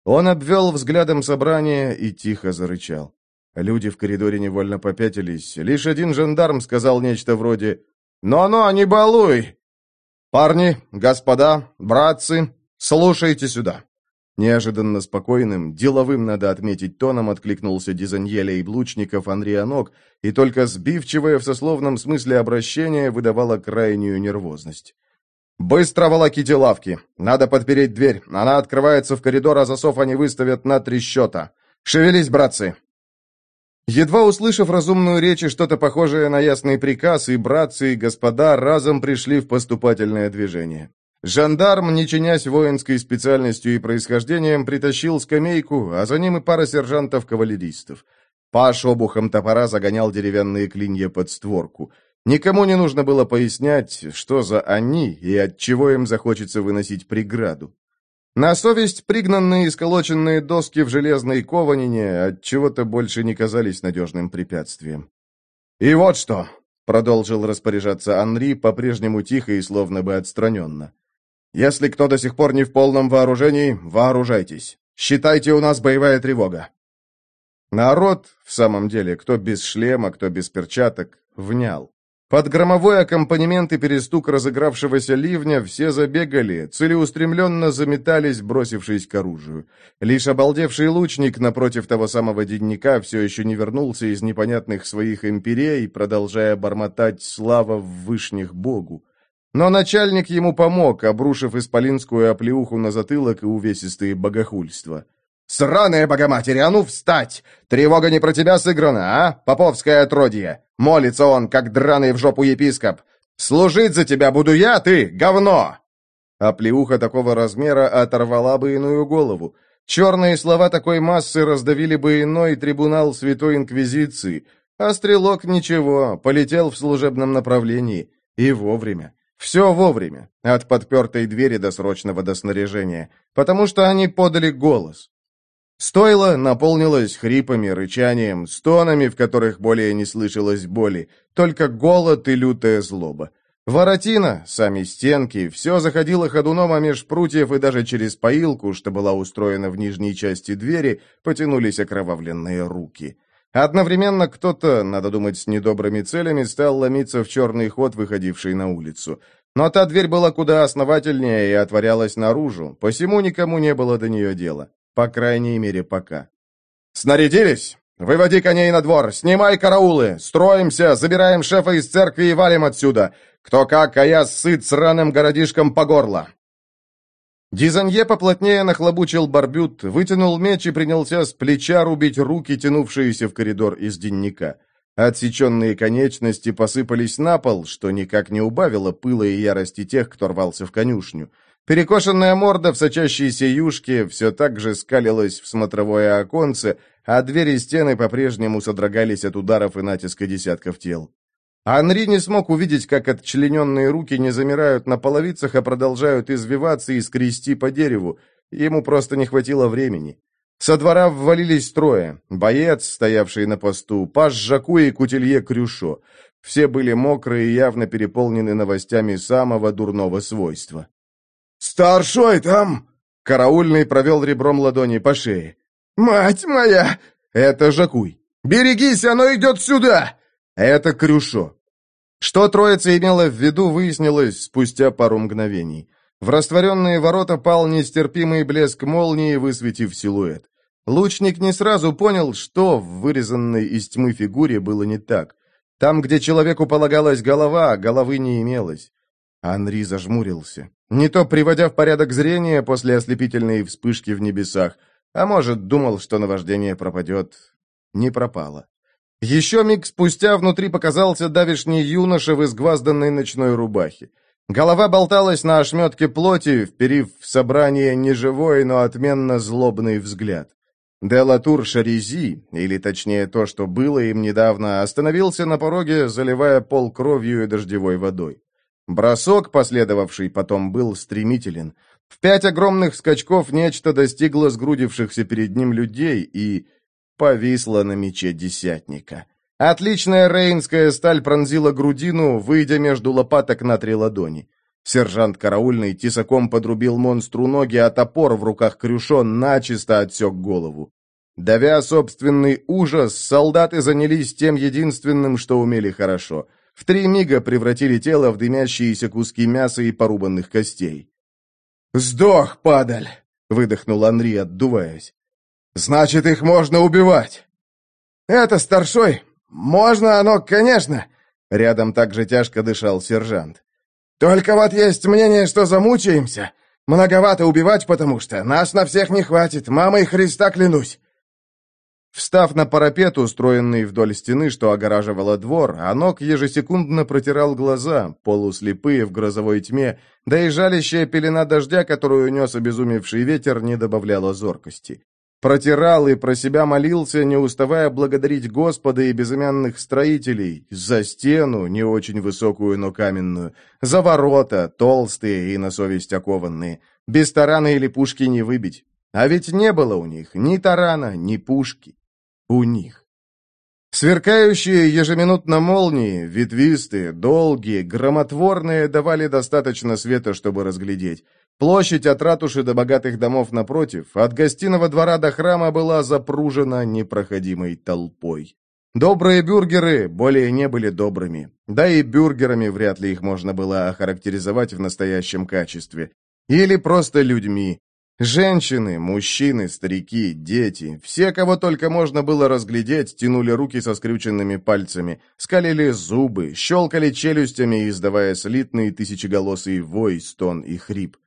Он обвел взглядом собрание и тихо зарычал. Люди в коридоре невольно попятились. Лишь один жандарм сказал нечто вроде «Но-но, не балуй!» «Парни, господа, братцы, слушайте сюда!» Неожиданно спокойным, деловым, надо отметить, тоном откликнулся Дизаньеля и Блучников Анрианок, и только сбивчивое в сословном смысле обращение выдавало крайнюю нервозность. «Быстро волоките лавки. Надо подпереть дверь. Она открывается в коридор, а засов они выставят на три счета. Шевелись, братцы!» Едва услышав разумную речь и что-то похожее на ясный приказ, и братцы, и господа разом пришли в поступательное движение. Жандарм, не чинясь воинской специальностью и происхождением, притащил скамейку, а за ним и пара сержантов-кавалеристов. Паш обухом топора загонял деревянные клинья под створку. Никому не нужно было пояснять, что за они и от чего им захочется выносить преграду. На совесть пригнанные и сколоченные доски в железной кованине от чего-то больше не казались надежным препятствием. «И вот что!» — продолжил распоряжаться Анри, по-прежнему тихо и словно бы отстраненно. «Если кто до сих пор не в полном вооружении, вооружайтесь. Считайте, у нас боевая тревога». Народ, в самом деле, кто без шлема, кто без перчаток, внял. Под громовой аккомпанемент и перестук разыгравшегося ливня все забегали, целеустремленно заметались, бросившись к оружию. Лишь обалдевший лучник напротив того самого дневника все еще не вернулся из непонятных своих империй, продолжая бормотать «слава в вышних Богу». Но начальник ему помог, обрушив исполинскую оплеуху на затылок и увесистые богохульства. «Сраная богоматери, а ну встать! Тревога не про тебя сыграна, а, поповское отродье! Молится он, как драный в жопу епископ! Служить за тебя буду я, ты, говно!» А плеуха такого размера оторвала бы иную голову. Черные слова такой массы раздавили бы иной трибунал Святой Инквизиции, а стрелок ничего, полетел в служебном направлении. И вовремя. Все вовремя, от подпертой двери до срочного доснаряжения, потому что они подали голос. Стойло наполнилось хрипами, рычанием, стонами, в которых более не слышалось боли, только голод и лютая злоба. Воротина, сами стенки, все заходило ходуном, а меж прутьев и даже через поилку, что была устроена в нижней части двери, потянулись окровавленные руки. Одновременно кто-то, надо думать, с недобрыми целями, стал ломиться в черный ход, выходивший на улицу. Но та дверь была куда основательнее и отворялась наружу, посему никому не было до нее дела. По крайней мере, пока. «Снарядились? Выводи коней на двор, снимай караулы, строимся, забираем шефа из церкви и валим отсюда. Кто как, а я сыт сраным городишком по горло». Дизанье поплотнее нахлобучил барбют, вытянул меч и принялся с плеча рубить руки, тянувшиеся в коридор из денника. Отсеченные конечности посыпались на пол, что никак не убавило пыла и ярости тех, кто рвался в конюшню. Перекошенная морда в сочащейся юшке все так же скалилась в смотровое оконце, а двери стены по-прежнему содрогались от ударов и натиска десятков тел. Анри не смог увидеть, как отчлененные руки не замирают на половицах, а продолжают извиваться и скрести по дереву. Ему просто не хватило времени. Со двора ввалились трое. Боец, стоявший на посту, паж Жаку и кутилье Крюшо. Все были мокрые и явно переполнены новостями самого дурного свойства. «Старшой там!» Караульный провел ребром ладони по шее. «Мать моя!» «Это Жакуй!» «Берегись, оно идет сюда!» «Это Крюшо!» Что троица имела в виду, выяснилось спустя пару мгновений. В растворенные ворота пал нестерпимый блеск молнии, высветив силуэт. Лучник не сразу понял, что в вырезанной из тьмы фигуре было не так. Там, где человеку полагалась голова, головы не имелось. Анри зажмурился. Не то приводя в порядок зрение после ослепительной вспышки в небесах, а может, думал, что наваждение пропадет. Не пропало. Еще миг спустя внутри показался давишний юноша в изгвазданной ночной рубахе. Голова болталась на ошметке плоти, вперив в собрание неживой, но отменно злобный взгляд. Делатур Шаризи, или точнее то, что было им недавно, остановился на пороге, заливая пол кровью и дождевой водой. Бросок, последовавший потом, был стремителен. В пять огромных скачков нечто достигло сгрудившихся перед ним людей и повисло на мече десятника. Отличная рейнская сталь пронзила грудину, выйдя между лопаток на три ладони. Сержант караульный тесаком подрубил монстру ноги, а топор в руках Крюшон начисто отсек голову. Давя собственный ужас, солдаты занялись тем единственным, что умели хорошо. В три мига превратили тело в дымящиеся куски мяса и порубанных костей. «Сдох, падаль!» — выдохнул Анри, отдуваясь. «Значит, их можно убивать!» «Это старшой «Можно оно, конечно!» Рядом также тяжко дышал сержант. «Только вот есть мнение, что замучаемся. Многовато убивать, потому что нас на всех не хватит, мама и Христа клянусь!» Встав на парапет, устроенный вдоль стены, что огораживала двор, Анок ежесекундно протирал глаза, полуслепые в грозовой тьме, да и жалящая пелена дождя, которую нес обезумевший ветер, не добавляла зоркости. Протирал и про себя молился, не уставая благодарить Господа и безымянных строителей, за стену, не очень высокую, но каменную, за ворота, толстые и на совесть окованные. Без тарана или пушки не выбить. А ведь не было у них ни тарана, ни пушки. У них. Сверкающие ежеминутно молнии, ветвистые, долгие, громотворные, давали достаточно света, чтобы разглядеть. Площадь от ратуши до богатых домов напротив, от гостиного двора до храма была запружена непроходимой толпой. Добрые бюргеры более не были добрыми, да и бюргерами вряд ли их можно было охарактеризовать в настоящем качестве. Или просто людьми. Женщины, мужчины, старики, дети, все, кого только можно было разглядеть, тянули руки со скрюченными пальцами, скалили зубы, щелкали челюстями, издавая слитный тысячеголосый вой, стон и хрип.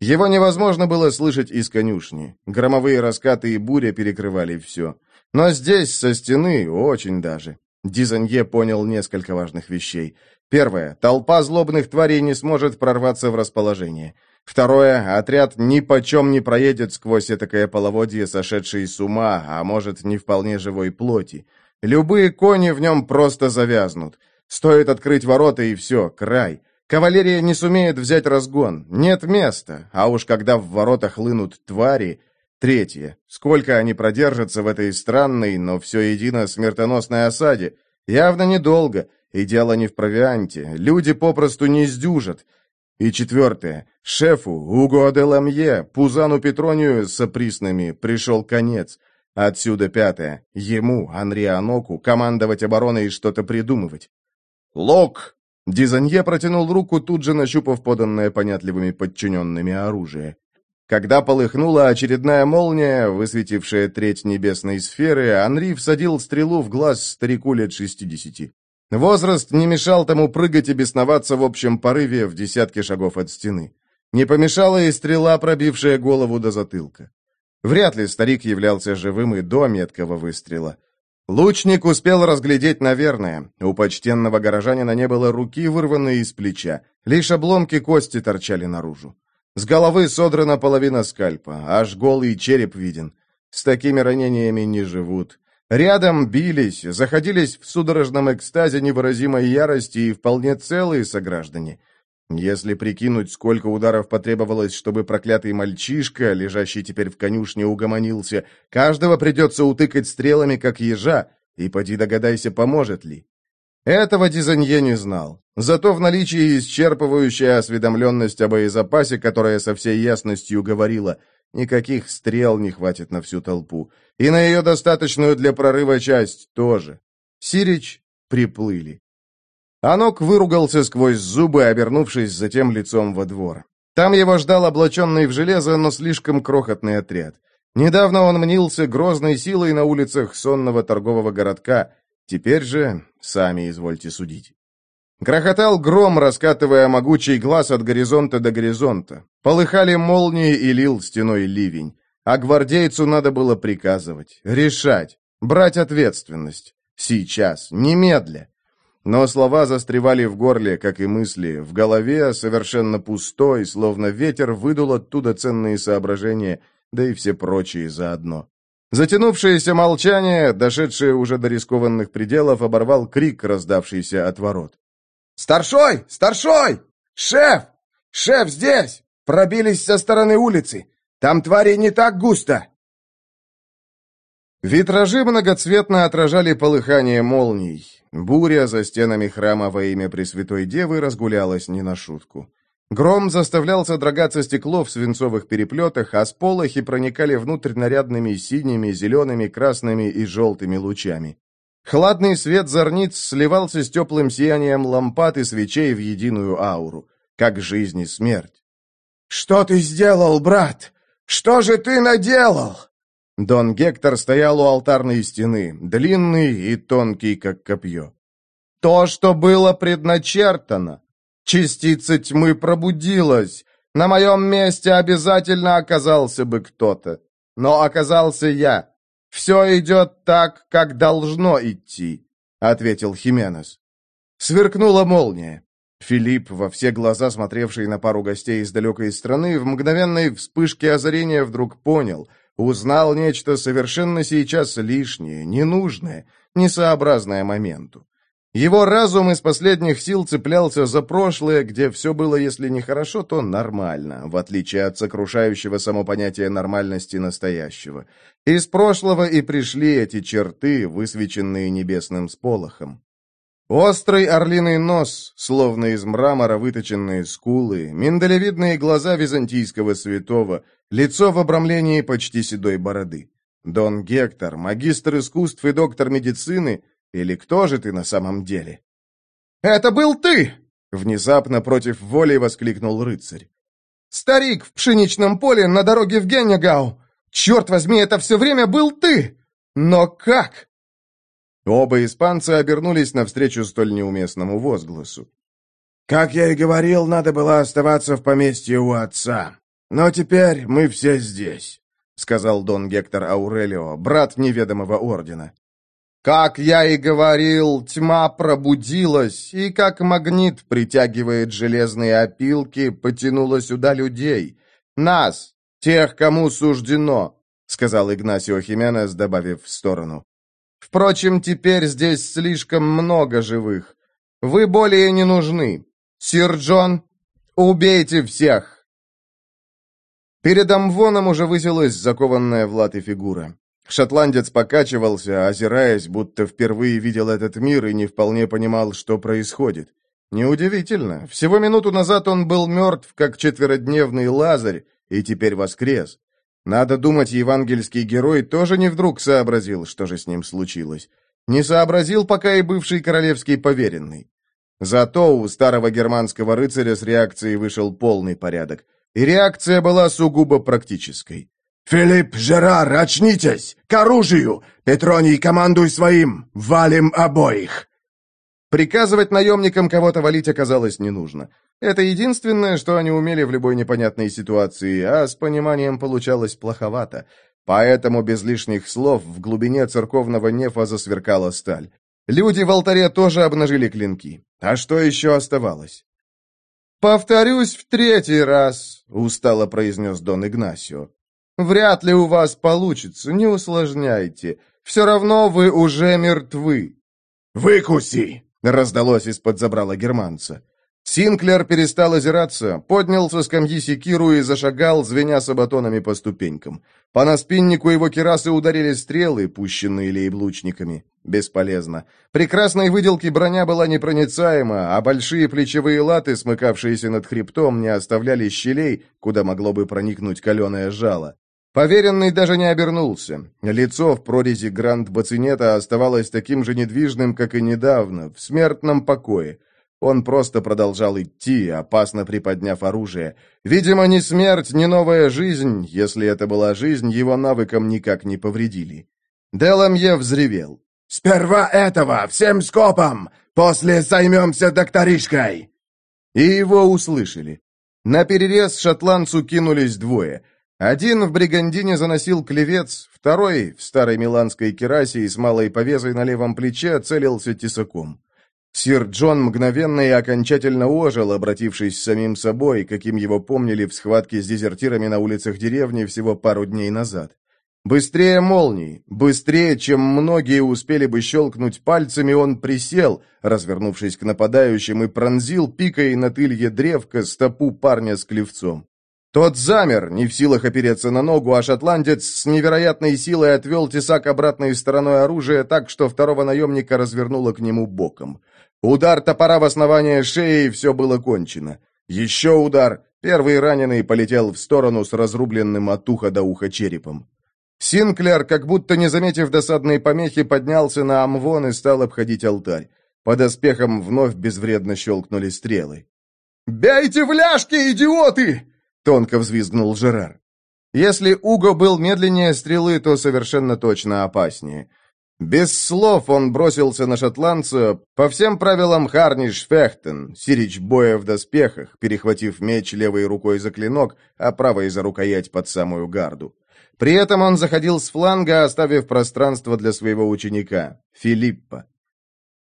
Его невозможно было слышать из конюшни. Громовые раскаты и буря перекрывали все. Но здесь, со стены, очень даже. Дизанье понял несколько важных вещей. Первое. Толпа злобных тварей не сможет прорваться в расположение. Второе. Отряд ни почем не проедет сквозь этакое половодье, сошедшее с ума, а может, не вполне живой плоти. Любые кони в нем просто завязнут. Стоит открыть ворота, и все, край. Кавалерия не сумеет взять разгон, нет места, а уж когда в ворота хлынут твари... Третье. Сколько они продержатся в этой странной, но все едино смертоносной осаде? Явно недолго, и дело не в провианте, люди попросту не сдюжат. И четвертое. Шефу, Уго де Ламье, Пузану Петронию с априснами пришел конец. Отсюда пятое. Ему, Анри Аноку, командовать обороной и что-то придумывать. «Лок!» Дизанье протянул руку, тут же нащупав поданное понятливыми подчиненными оружие. Когда полыхнула очередная молния, высветившая треть небесной сферы, Анри всадил стрелу в глаз старику лет шестидесяти. Возраст не мешал тому прыгать и бесноваться в общем порыве в десятке шагов от стены. Не помешала и стрела, пробившая голову до затылка. Вряд ли старик являлся живым и до меткого выстрела. Лучник успел разглядеть, наверное. У почтенного горожанина не было руки, вырванной из плеча. Лишь обломки кости торчали наружу. С головы содрана половина скальпа, аж голый череп виден. С такими ранениями не живут. Рядом бились, заходились в судорожном экстазе невыразимой ярости и вполне целые сограждане. Если прикинуть, сколько ударов потребовалось, чтобы проклятый мальчишка, лежащий теперь в конюшне, угомонился, каждого придется утыкать стрелами, как ежа, и поди догадайся, поможет ли. Этого Дизанье не знал. Зато в наличии исчерпывающая осведомленность о боезапасе, которая со всей ясностью говорила, никаких стрел не хватит на всю толпу. И на ее достаточную для прорыва часть тоже. Сирич приплыли. Анок выругался сквозь зубы, обернувшись затем лицом во двор. Там его ждал облаченный в железо, но слишком крохотный отряд. Недавно он мнился грозной силой на улицах сонного торгового городка, теперь же сами извольте судить. Грохотал гром, раскатывая могучий глаз от горизонта до горизонта. Полыхали молнии и лил стеной ливень. А гвардейцу надо было приказывать, решать, брать ответственность. Сейчас, немедля. Но слова застревали в горле, как и мысли, в голове, совершенно пустой, словно ветер выдул оттуда ценные соображения, да и все прочие заодно. Затянувшееся молчание, дошедшее уже до рискованных пределов, оборвал крик, раздавшийся от ворот. «Старшой! Старшой! Шеф! Шеф здесь! Пробились со стороны улицы! Там твари не так густо!» Витражи многоцветно отражали полыхание молний. Буря за стенами храма во имя Пресвятой Девы разгулялась не на шутку. Гром заставлял содрогаться стекло в свинцовых переплетах, а сполохи проникали внутрь нарядными синими, зелеными, красными и желтыми лучами. Хладный свет зорниц сливался с теплым сиянием лампад и свечей в единую ауру, как жизнь и смерть. «Что ты сделал, брат? Что же ты наделал?» Дон Гектор стоял у алтарной стены, длинный и тонкий, как копье. «То, что было предначертано. Частица тьмы пробудилась. На моем месте обязательно оказался бы кто-то. Но оказался я. Все идет так, как должно идти», — ответил Хименес. Сверкнула молния. Филипп, во все глаза смотревший на пару гостей из далекой страны, в мгновенной вспышке озарения вдруг понял — Узнал нечто совершенно сейчас лишнее, ненужное, несообразное моменту. Его разум из последних сил цеплялся за прошлое, где все было, если не хорошо, то нормально, в отличие от сокрушающего само понятия нормальности настоящего. Из прошлого и пришли эти черты, высвеченные небесным сполохом. Острый орлиный нос, словно из мрамора выточенные скулы, миндалевидные глаза византийского святого, лицо в обрамлении почти седой бороды. Дон Гектор, магистр искусств и доктор медицины, или кто же ты на самом деле? «Это был ты!» — внезапно против воли воскликнул рыцарь. «Старик в пшеничном поле на дороге в Геннегау! Черт возьми, это все время был ты! Но как?» Оба испанца обернулись навстречу столь неуместному возгласу. «Как я и говорил, надо было оставаться в поместье у отца. Но теперь мы все здесь», — сказал Дон Гектор Аурелио, брат неведомого ордена. «Как я и говорил, тьма пробудилась, и как магнит притягивает железные опилки, потянула сюда людей. Нас, тех, кому суждено», — сказал Игнасио Хименес, добавив в сторону. Впрочем, теперь здесь слишком много живых. Вы более не нужны. Сир Джон, убейте всех!» Перед Амвоном уже высилась закованная в латы фигура. Шотландец покачивался, озираясь, будто впервые видел этот мир и не вполне понимал, что происходит. Неудивительно. Всего минуту назад он был мертв, как четверодневный лазарь, и теперь воскрес. Надо думать, евангельский герой тоже не вдруг сообразил, что же с ним случилось. Не сообразил пока и бывший королевский поверенный. Зато у старого германского рыцаря с реакцией вышел полный порядок. И реакция была сугубо практической. «Филипп, Жерар, очнитесь! К оружию! Петроний, командуй своим! Валим обоих!» Приказывать наемникам кого-то валить оказалось не нужно. Это единственное, что они умели в любой непонятной ситуации, а с пониманием получалось плоховато. Поэтому без лишних слов в глубине церковного нефа засверкала сталь. Люди в алтаре тоже обнажили клинки. А что еще оставалось? «Повторюсь в третий раз», — устало произнес Дон Игнасио. «Вряд ли у вас получится, не усложняйте. Все равно вы уже мертвы». «Выкуси!» — раздалось из-под забрала германца. Синклер перестал озираться, поднял со скамьи секиру и зашагал, звеня сабатонами по ступенькам. По наспиннику его керасы ударили стрелы, пущенные лейблучниками. Бесполезно. Прекрасной выделки броня была непроницаема, а большие плечевые латы, смыкавшиеся над хребтом, не оставляли щелей, куда могло бы проникнуть каленое жало. Поверенный даже не обернулся. Лицо в прорези гранд-бацинета оставалось таким же недвижным, как и недавно, в смертном покое. Он просто продолжал идти, опасно приподняв оружие. Видимо, ни смерть, ни новая жизнь, если это была жизнь, его навыкам никак не повредили. Деламье взревел. «Сперва этого, всем скопом! После займемся докторишкой!» И его услышали. На перерез шотландцу кинулись двое. Один в бригандине заносил клевец, второй, в старой миланской керасе и с малой повезой на левом плече, целился тесаком. Сир Джон мгновенно и окончательно ожил, обратившись с самим собой, каким его помнили в схватке с дезертирами на улицах деревни всего пару дней назад. Быстрее молний, быстрее, чем многие успели бы щелкнуть пальцами, он присел, развернувшись к нападающим, и пронзил пикой на тылье древка стопу парня с клевцом. Тот замер, не в силах опереться на ногу, а шотландец с невероятной силой отвел тесак обратной стороной оружия так, что второго наемника развернуло к нему боком. Удар топора в основание шеи, и все было кончено. Еще удар. Первый раненый полетел в сторону с разрубленным от уха до уха черепом. Синклер, как будто не заметив досадной помехи, поднялся на амвон и стал обходить алтарь. Под оспехом вновь безвредно щелкнули стрелы. «Бейте в ляжки, идиоты!» — тонко взвизгнул Жерар. Если Уго был медленнее стрелы, то совершенно точно опаснее. Без слов он бросился на шотландца по всем правилам Харниш Фехтен, сирич боя в доспехах, перехватив меч левой рукой за клинок, а правой за рукоять под самую гарду. При этом он заходил с фланга, оставив пространство для своего ученика, Филиппа.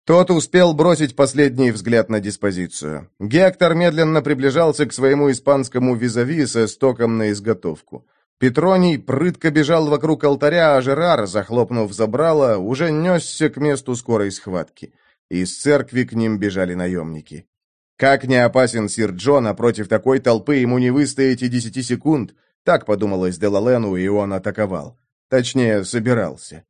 Тот успел бросить последний взгляд на диспозицию. Гектор медленно приближался к своему испанскому визави со стоком на изготовку. Петроний прытко бежал вокруг алтаря, а Жерар, захлопнув забрало, уже несся к месту скорой схватки. Из церкви к ним бежали наемники. Как не опасен сир Джон, а против такой толпы ему не выстоять и десяти секунд. Так подумалось Делалену, и он атаковал. Точнее, собирался.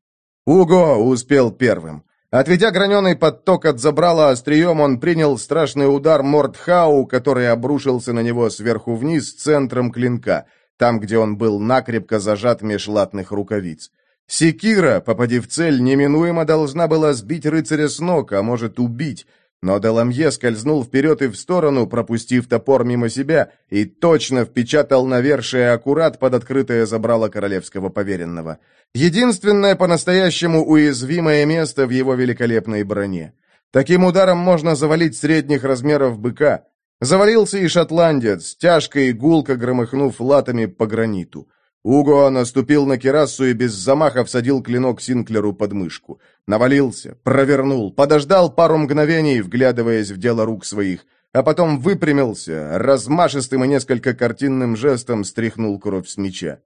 Уго успел первым. Отведя граненый подток от забрала острием, он принял страшный удар Мортхау, который обрушился на него сверху вниз центром клинка — там, где он был накрепко зажат меж латных рукавиц. Секира, попади в цель, неминуемо должна была сбить рыцаря с ног, а может убить, но Деламье скользнул вперед и в сторону, пропустив топор мимо себя, и точно впечатал навершие аккурат под открытое забрало королевского поверенного. Единственное по-настоящему уязвимое место в его великолепной броне. Таким ударом можно завалить средних размеров быка, Завалился и шотландец, тяжко и гулко громыхнув латами по граниту. Уго наступил на керасу и без замаха всадил клинок Синклеру под мышку. Навалился, провернул, подождал пару мгновений, вглядываясь в дело рук своих, а потом выпрямился, размашистым и несколько картинным жестом стряхнул кровь с меча.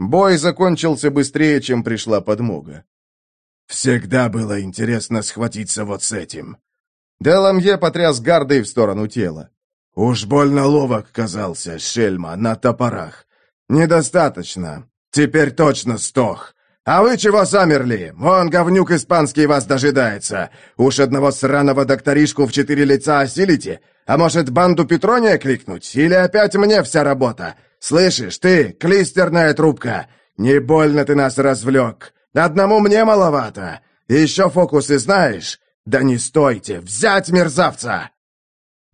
Бой закончился быстрее, чем пришла подмога. «Всегда было интересно схватиться вот с этим». Деламье потряс гардой в сторону тела. Уж больно ловок казался, шельма, на топорах. Недостаточно. Теперь точно стох. А вы чего замерли? Вон говнюк испанский вас дожидается. Уж одного сраного докторишку в четыре лица осилите? А может, банду Петрония кликнуть? Или опять мне вся работа? Слышишь, ты, клистерная трубка, не больно ты нас развлек. Одному мне маловато. Еще фокусы знаешь? Да не стойте! Взять мерзавца!»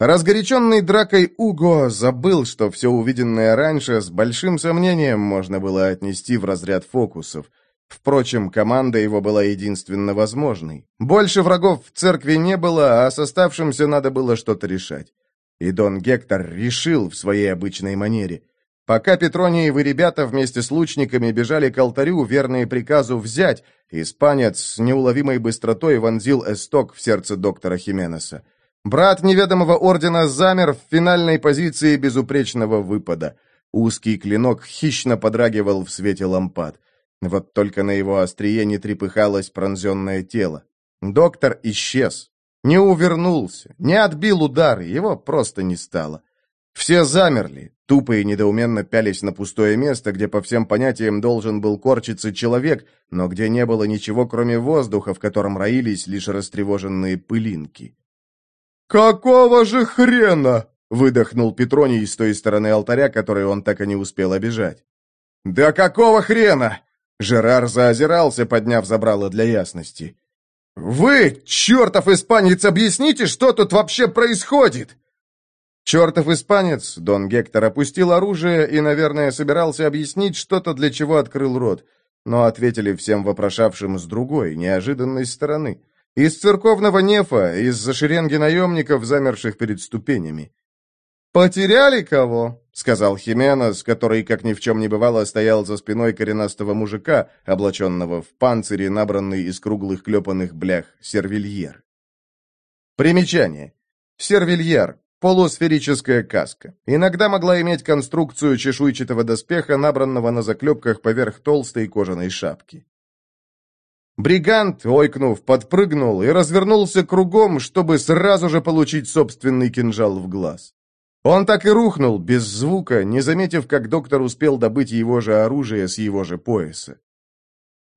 Разгоряченный дракой Уго забыл, что все увиденное раньше с большим сомнением можно было отнести в разряд фокусов. Впрочем, команда его была единственно возможной. Больше врагов в церкви не было, а с оставшимся надо было что-то решать. И Дон Гектор решил в своей обычной манере. Пока Петрониевы ребята вместе с лучниками бежали к алтарю, верные приказу взять, испанец с неуловимой быстротой вонзил эсток в сердце доктора Хименеса. Брат неведомого ордена замер в финальной позиции безупречного выпада. Узкий клинок хищно подрагивал в свете лампад. Вот только на его острие не трепыхалось пронзенное тело. Доктор исчез. Не увернулся, не отбил удар, его просто не стало. Все замерли, тупо и недоуменно пялись на пустое место, где по всем понятиям должен был корчиться человек, но где не было ничего, кроме воздуха, в котором роились лишь растревоженные пылинки. «Какого же хрена?» — выдохнул Петроний с той стороны алтаря, который он так и не успел обижать. «Да какого хрена?» Жерар заозирался, подняв забрало для ясности. «Вы, чертов испанец, объясните, что тут вообще происходит?» Чертов испанец, Дон Гектор опустил оружие и, наверное, собирался объяснить что-то, для чего открыл рот, но ответили всем вопрошавшим с другой, неожиданной стороны. Из церковного нефа, из-за шеренги наемников, замерших перед ступенями. «Потеряли кого?» — сказал Хименос, который, как ни в чем не бывало, стоял за спиной коренастого мужика, облаченного в панцире, набранный из круглых клепанных блях, сервильер. Примечание. Сервильер Полусферическая каска. Иногда могла иметь конструкцию чешуйчатого доспеха, набранного на заклепках поверх толстой кожаной шапки. Бригант, ойкнув, подпрыгнул и развернулся кругом, чтобы сразу же получить собственный кинжал в глаз. Он так и рухнул, без звука, не заметив, как доктор успел добыть его же оружие с его же пояса.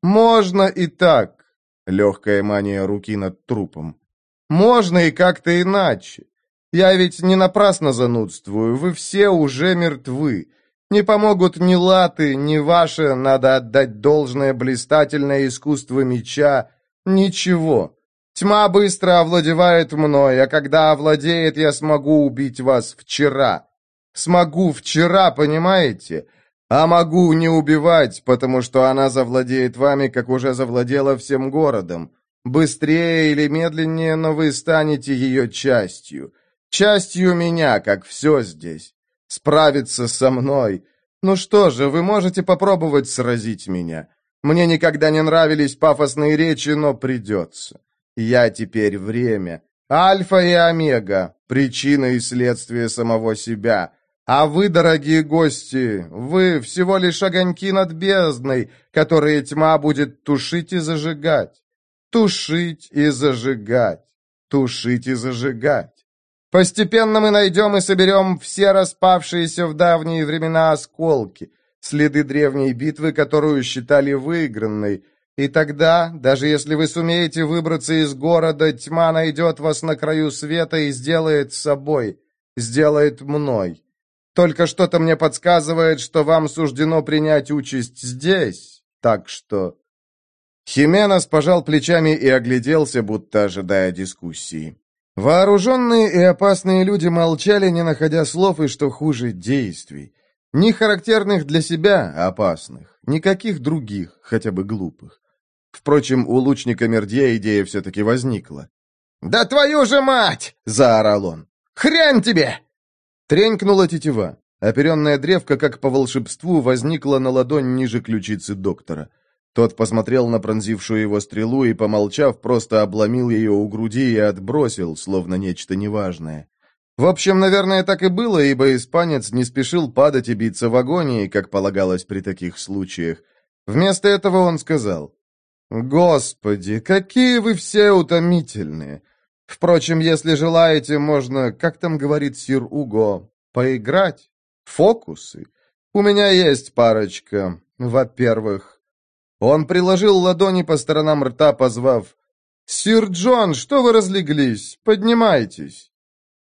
«Можно и так», — легкая мания руки над трупом. «Можно и как-то иначе. Я ведь не напрасно занудствую, вы все уже мертвы. Не помогут ни латы, ни ваше, надо отдать должное блистательное искусство меча. Ничего. Тьма быстро овладевает мной, а когда овладеет, я смогу убить вас вчера. Смогу вчера, понимаете? А могу не убивать, потому что она завладеет вами, как уже завладела всем городом. Быстрее или медленнее, но вы станете ее частью. Частью меня, как все здесь. Справиться со мной. Ну что же, вы можете попробовать сразить меня. Мне никогда не нравились пафосные речи, но придется. Я теперь время. Альфа и Омега. Причина и следствие самого себя. А вы, дорогие гости, вы всего лишь огоньки над бездной, которые тьма будет тушить и зажигать. Тушить и зажигать. Тушить и зажигать. Постепенно мы найдем и соберем все распавшиеся в давние времена осколки, следы древней битвы, которую считали выигранной. И тогда, даже если вы сумеете выбраться из города, тьма найдет вас на краю света и сделает собой, сделает мной. Только что-то мне подсказывает, что вам суждено принять участь здесь, так что...» Хименос пожал плечами и огляделся, будто ожидая дискуссии. Вооруженные и опасные люди молчали, не находя слов и, что хуже, действий. Не характерных для себя опасных, никаких других, хотя бы глупых. Впрочем, у лучника Мердье идея все-таки возникла. «Да твою же мать!» — заорал он. «Хрен тебе!» Тренькнула тетива. Оперенная древка, как по волшебству, возникла на ладонь ниже ключицы доктора. Тот посмотрел на пронзившую его стрелу и, помолчав, просто обломил ее у груди и отбросил, словно нечто неважное. В общем, наверное, так и было, ибо испанец не спешил падать и биться в агонии, как полагалось при таких случаях. Вместо этого он сказал, «Господи, какие вы все утомительные! Впрочем, если желаете, можно, как там говорит сир Уго, поиграть? Фокусы? У меня есть парочка. Во-первых, он приложил ладони по сторонам рта, позвав «Сир Джон, что вы разлеглись? Поднимайтесь!»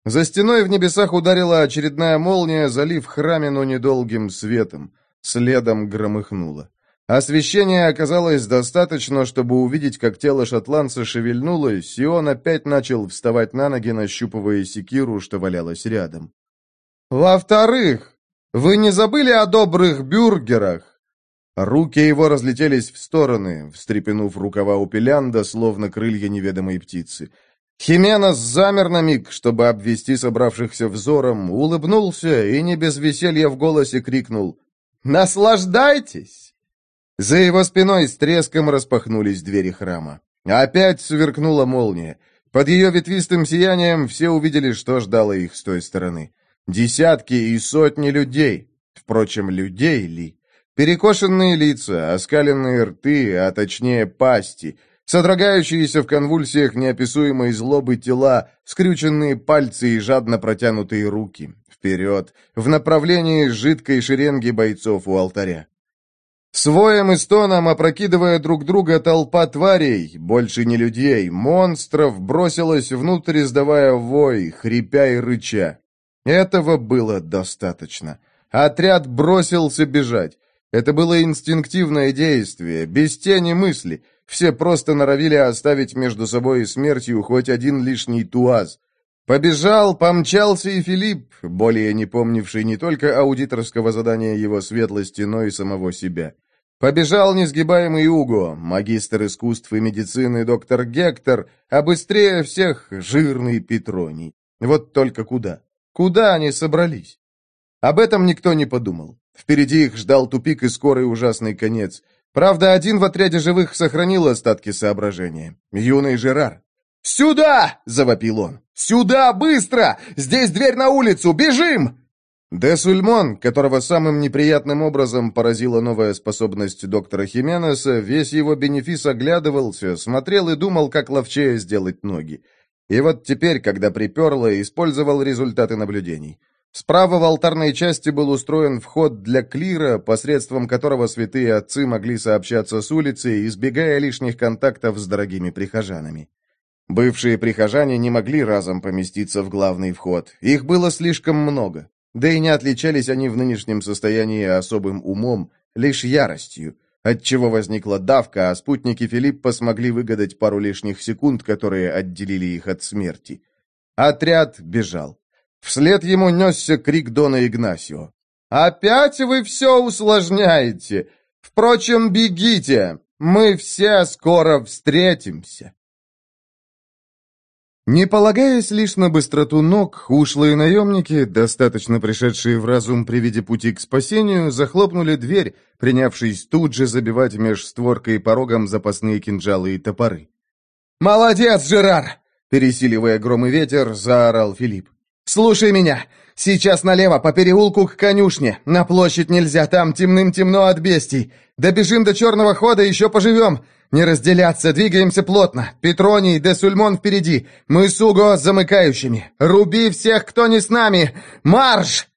За стеной в небесах ударила очередная молния, залив храмину недолгим светом. Следом громыхнуло. Освещения оказалось достаточно, чтобы увидеть, как тело шотландца шевельнулось, и он опять начал вставать на ноги, нащупывая секиру, что валялась рядом. «Во-вторых, вы не забыли о добрых бюргерах?» Руки его разлетелись в стороны, встрепенув рукава у Пелянда, словно крылья неведомой птицы. Хименос замер на миг, чтобы обвести собравшихся взором, улыбнулся и не без веселья в голосе крикнул «Наслаждайтесь!». За его спиной с треском распахнулись двери храма. Опять сверкнула молния. Под ее ветвистым сиянием все увидели, что ждало их с той стороны. Десятки и сотни людей. Впрочем, людей ли? Перекошенные лица, оскаленные рты, а точнее пасти, Содрогающиеся в конвульсиях неописуемой злобы тела, скрюченные пальцы и жадно протянутые руки. Вперед, в направлении жидкой шеренги бойцов у алтаря. Своем и стоном, опрокидывая друг друга, толпа тварей, больше не людей, монстров, бросилась внутрь, издавая вой, хрипя и рыча. Этого было достаточно. Отряд бросился бежать. Это было инстинктивное действие, без тени мысли. Все просто норовили оставить между собой и смертью хоть один лишний туаз. Побежал, помчался и Филипп, более не помнивший не только аудиторского задания его светлости, но и самого себя. Побежал несгибаемый Уго, магистр искусств и медицины доктор Гектор, а быстрее всех жирный Петроний. Вот только куда? Куда они собрались? Об этом никто не подумал. Впереди их ждал тупик и скорый ужасный конец. Правда, один в отряде живых сохранил остатки соображения. Юный Жерар. «Сюда!» — завопил он. «Сюда, быстро! Здесь дверь на улицу! Бежим!» Де Сульмон, которого самым неприятным образом поразила новая способность доктора Хименеса, весь его бенефис оглядывался, смотрел и думал, как ловчее сделать ноги. И вот теперь, когда приперло, использовал результаты наблюдений. Справа в алтарной части был устроен вход для клира, посредством которого святые отцы могли сообщаться с улицей, избегая лишних контактов с дорогими прихожанами. Бывшие прихожане не могли разом поместиться в главный вход. Их было слишком много. Да и не отличались они в нынешнем состоянии особым умом, лишь яростью, отчего возникла давка, а спутники Филиппа смогли выгадать пару лишних секунд, которые отделили их от смерти. Отряд бежал. Вслед ему несся крик Дона Игнасио. «Опять вы все усложняете! Впрочем, бегите! Мы все скоро встретимся!» Не полагаясь лишь на быстроту ног, ушлые наемники, достаточно пришедшие в разум при виде пути к спасению, захлопнули дверь, принявшись тут же забивать меж створкой и порогом запасные кинжалы и топоры. «Молодец, Жерар!» Пересиливая гром и ветер, заорал Филипп. «Слушай меня! Сейчас налево, по переулку к конюшне. На площадь нельзя, там темным-темно от бестий. Добежим до черного хода, еще поживем. Не разделяться, двигаемся плотно. Петроний, де Сульмон впереди. Мы с Уго замыкающими. Руби всех, кто не с нами! Марш!»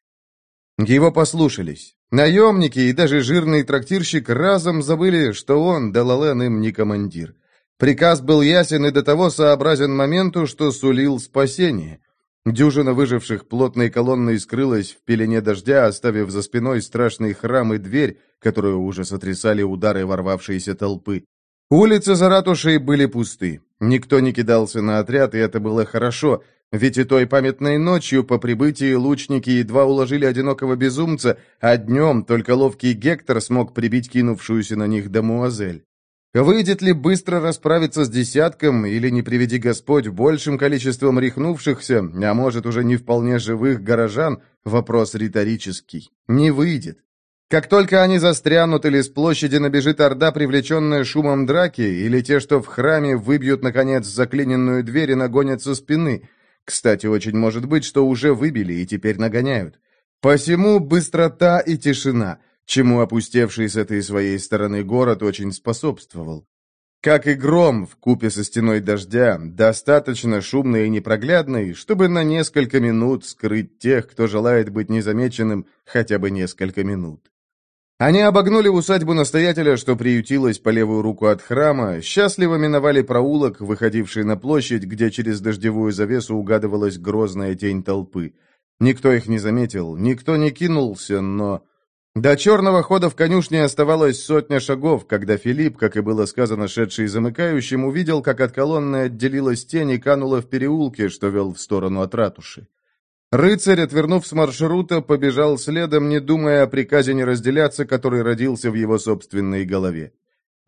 Его послушались. Наемники и даже жирный трактирщик разом забыли, что он, Делален, им не командир. Приказ был ясен и до того сообразен моменту, что сулил спасение. Дюжина выживших плотной колонной скрылась в пелене дождя, оставив за спиной страшный храм и дверь, которую уже сотрясали удары ворвавшейся толпы. Улицы за ратушей были пусты. Никто не кидался на отряд, и это было хорошо, ведь и той памятной ночью по прибытии лучники едва уложили одинокого безумца, а днем только ловкий Гектор смог прибить кинувшуюся на них дамуазель. Выйдет ли быстро расправиться с десятком, или, не приведи Господь, большим количеством рехнувшихся, а может, уже не вполне живых горожан, вопрос риторический. Не выйдет. Как только они застрянут или с площади набежит орда, привлеченная шумом драки, или те, что в храме, выбьют, наконец, заклиненную дверь и нагонят со спины. Кстати, очень может быть, что уже выбили и теперь нагоняют. Посему быстрота и тишина — чему опустевший с этой своей стороны город очень способствовал. Как и гром в купе со стеной дождя, достаточно шумный и непроглядный, чтобы на несколько минут скрыть тех, кто желает быть незамеченным хотя бы несколько минут. Они обогнули усадьбу настоятеля, что приютилась по левую руку от храма, счастливо миновали проулок, выходивший на площадь, где через дождевую завесу угадывалась грозная тень толпы. Никто их не заметил, никто не кинулся, но... До черного хода в конюшне оставалось сотня шагов, когда Филипп, как и было сказано шедший замыкающим, увидел, как от колонны отделилась тень и канула в переулке, что вел в сторону от ратуши. Рыцарь, отвернув с маршрута, побежал следом, не думая о приказе не разделяться, который родился в его собственной голове.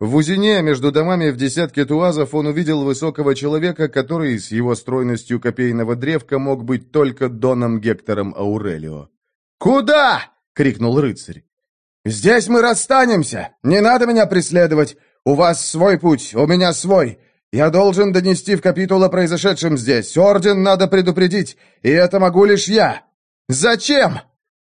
В узине между домами в десятке туазов он увидел высокого человека, который с его стройностью копейного древка мог быть только Доном Гектором Аурелио. «Куда?» Крикнул рыцарь. «Здесь мы расстанемся! Не надо меня преследовать! У вас свой путь, у меня свой! Я должен донести в капитул о произошедшем здесь. Орден надо предупредить, и это могу лишь я. Зачем?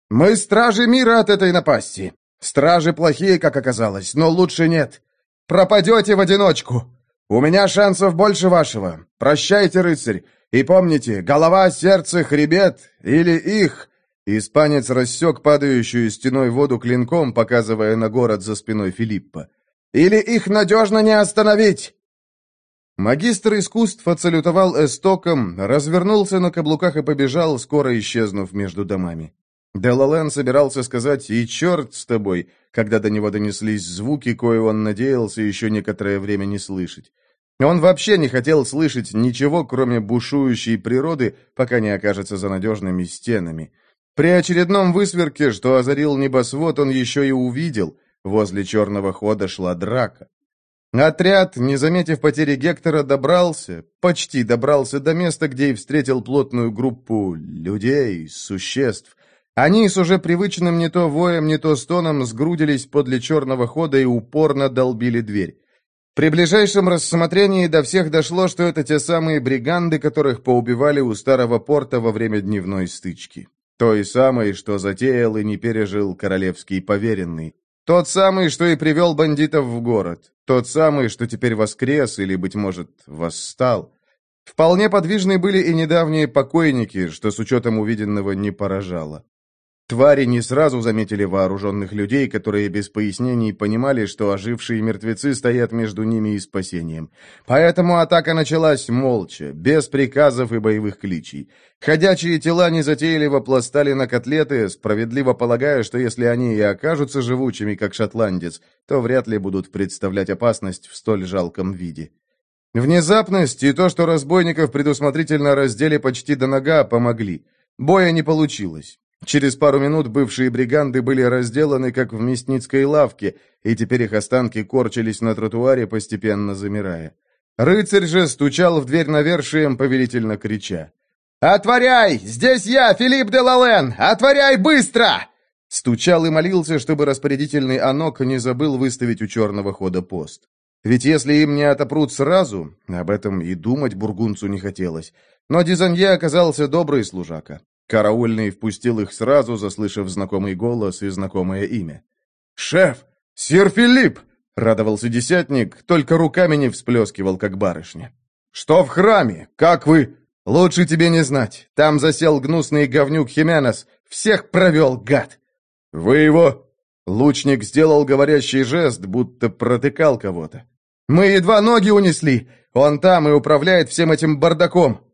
Мы стражи мира от этой напасти. Стражи плохие, как оказалось, но лучше нет. Пропадете в одиночку. «У меня шансов больше вашего. Прощайте, рыцарь. И помните, голова, сердце, хребет или их...» Испанец рассек падающую стеной воду клинком, показывая на город за спиной Филиппа. «Или их надежно не остановить!» Магистр искусств отсалютовал эстоком, развернулся на каблуках и побежал, скоро исчезнув между домами. Делален собирался сказать «И черт с тобой», когда до него донеслись звуки, кое он надеялся еще некоторое время не слышать. Он вообще не хотел слышать ничего, кроме бушующей природы, пока не окажется за надежными стенами. При очередном высверке, что озарил небосвод, он еще и увидел. Возле черного хода шла драка. Отряд, не заметив потери Гектора, добрался, почти добрался до места, где и встретил плотную группу людей, существ. Они с уже привычным не то воем, не то стоном сгрудились подле черного хода и упорно долбили дверь. При ближайшем рассмотрении до всех дошло, что это те самые бриганды, которых поубивали у старого порта во время дневной стычки. Той самой, что затеял и не пережил королевский поверенный. Тот самый, что и привел бандитов в город. Тот самый, что теперь воскрес или, быть может, восстал. Вполне подвижны были и недавние покойники, что с учетом увиденного не поражало. Твари не сразу заметили вооруженных людей, которые без пояснений понимали, что ожившие мертвецы стоят между ними и спасением. Поэтому атака началась молча, без приказов и боевых кличей. Ходячие тела незатейливо пластали на котлеты, справедливо полагая, что если они и окажутся живучими, как шотландец, то вряд ли будут представлять опасность в столь жалком виде. Внезапность и то, что разбойников предусмотрительно раздели почти до нога, помогли. Боя не получилось. Через пару минут бывшие бриганды были разделаны, как в мясницкой лавке, и теперь их останки корчились на тротуаре, постепенно замирая. Рыцарь же стучал в дверь навершием, повелительно крича. «Отворяй! Здесь я, Филипп де Лален! Отворяй быстро!» Стучал и молился, чтобы распорядительный Анок не забыл выставить у черного хода пост. Ведь если им не отопрут сразу, об этом и думать бургунцу не хотелось. Но Дизанье оказался добрый служака. Караульный впустил их сразу, заслышав знакомый голос и знакомое имя. «Шеф! Сир Филипп!» — радовался десятник, только руками не всплескивал, как барышня. «Что в храме? Как вы?» «Лучше тебе не знать. Там засел гнусный говнюк Хименес. Всех провел, гад!» «Вы его...» Лучник сделал говорящий жест, будто протыкал кого-то. «Мы едва ноги унесли. Он там и управляет всем этим бардаком.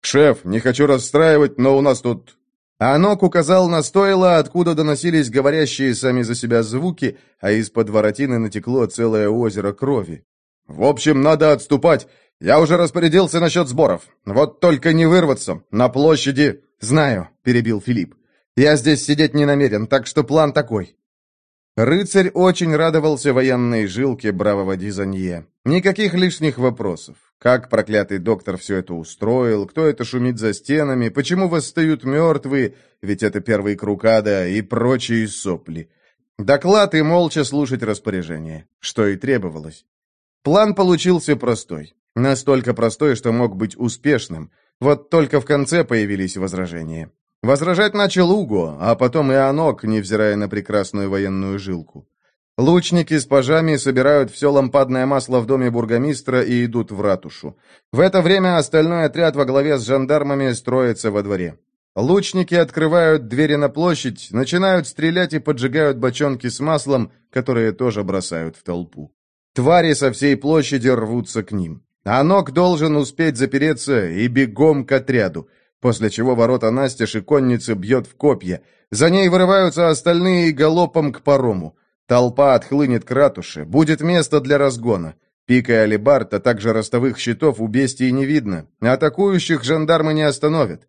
«Шеф, не хочу расстраивать, но у нас тут...» Анок указал на стойло, откуда доносились говорящие сами за себя звуки, а из-под воротины натекло целое озеро крови. «В общем, надо отступать. Я уже распорядился насчет сборов. Вот только не вырваться. На площади...» «Знаю», — перебил Филипп. «Я здесь сидеть не намерен, так что план такой. Рыцарь очень радовался военной жилке бравого Дизанье. Никаких лишних вопросов. Как проклятый доктор все это устроил, кто это шумит за стенами, почему восстают мертвые, ведь это первый круг ада и прочие сопли. Доклад и молча слушать распоряжение, что и требовалось. План получился простой. Настолько простой, что мог быть успешным. Вот только в конце появились возражения. Возражать начал Уго, а потом и Анок, невзирая на прекрасную военную жилку. Лучники с пажами собирают все лампадное масло в доме бургомистра и идут в ратушу. В это время остальной отряд во главе с жандармами строится во дворе. Лучники открывают двери на площадь, начинают стрелять и поджигают бочонки с маслом, которые тоже бросают в толпу. Твари со всей площади рвутся к ним. Анок должен успеть запереться и бегом к отряду после чего ворота настежь и конницы бьет в копья. За ней вырываются остальные и галопом к парому. Толпа отхлынет к ратуше, будет место для разгона. Пика и алибард, а также ростовых щитов у бестии не видно. Атакующих жандармы не остановят.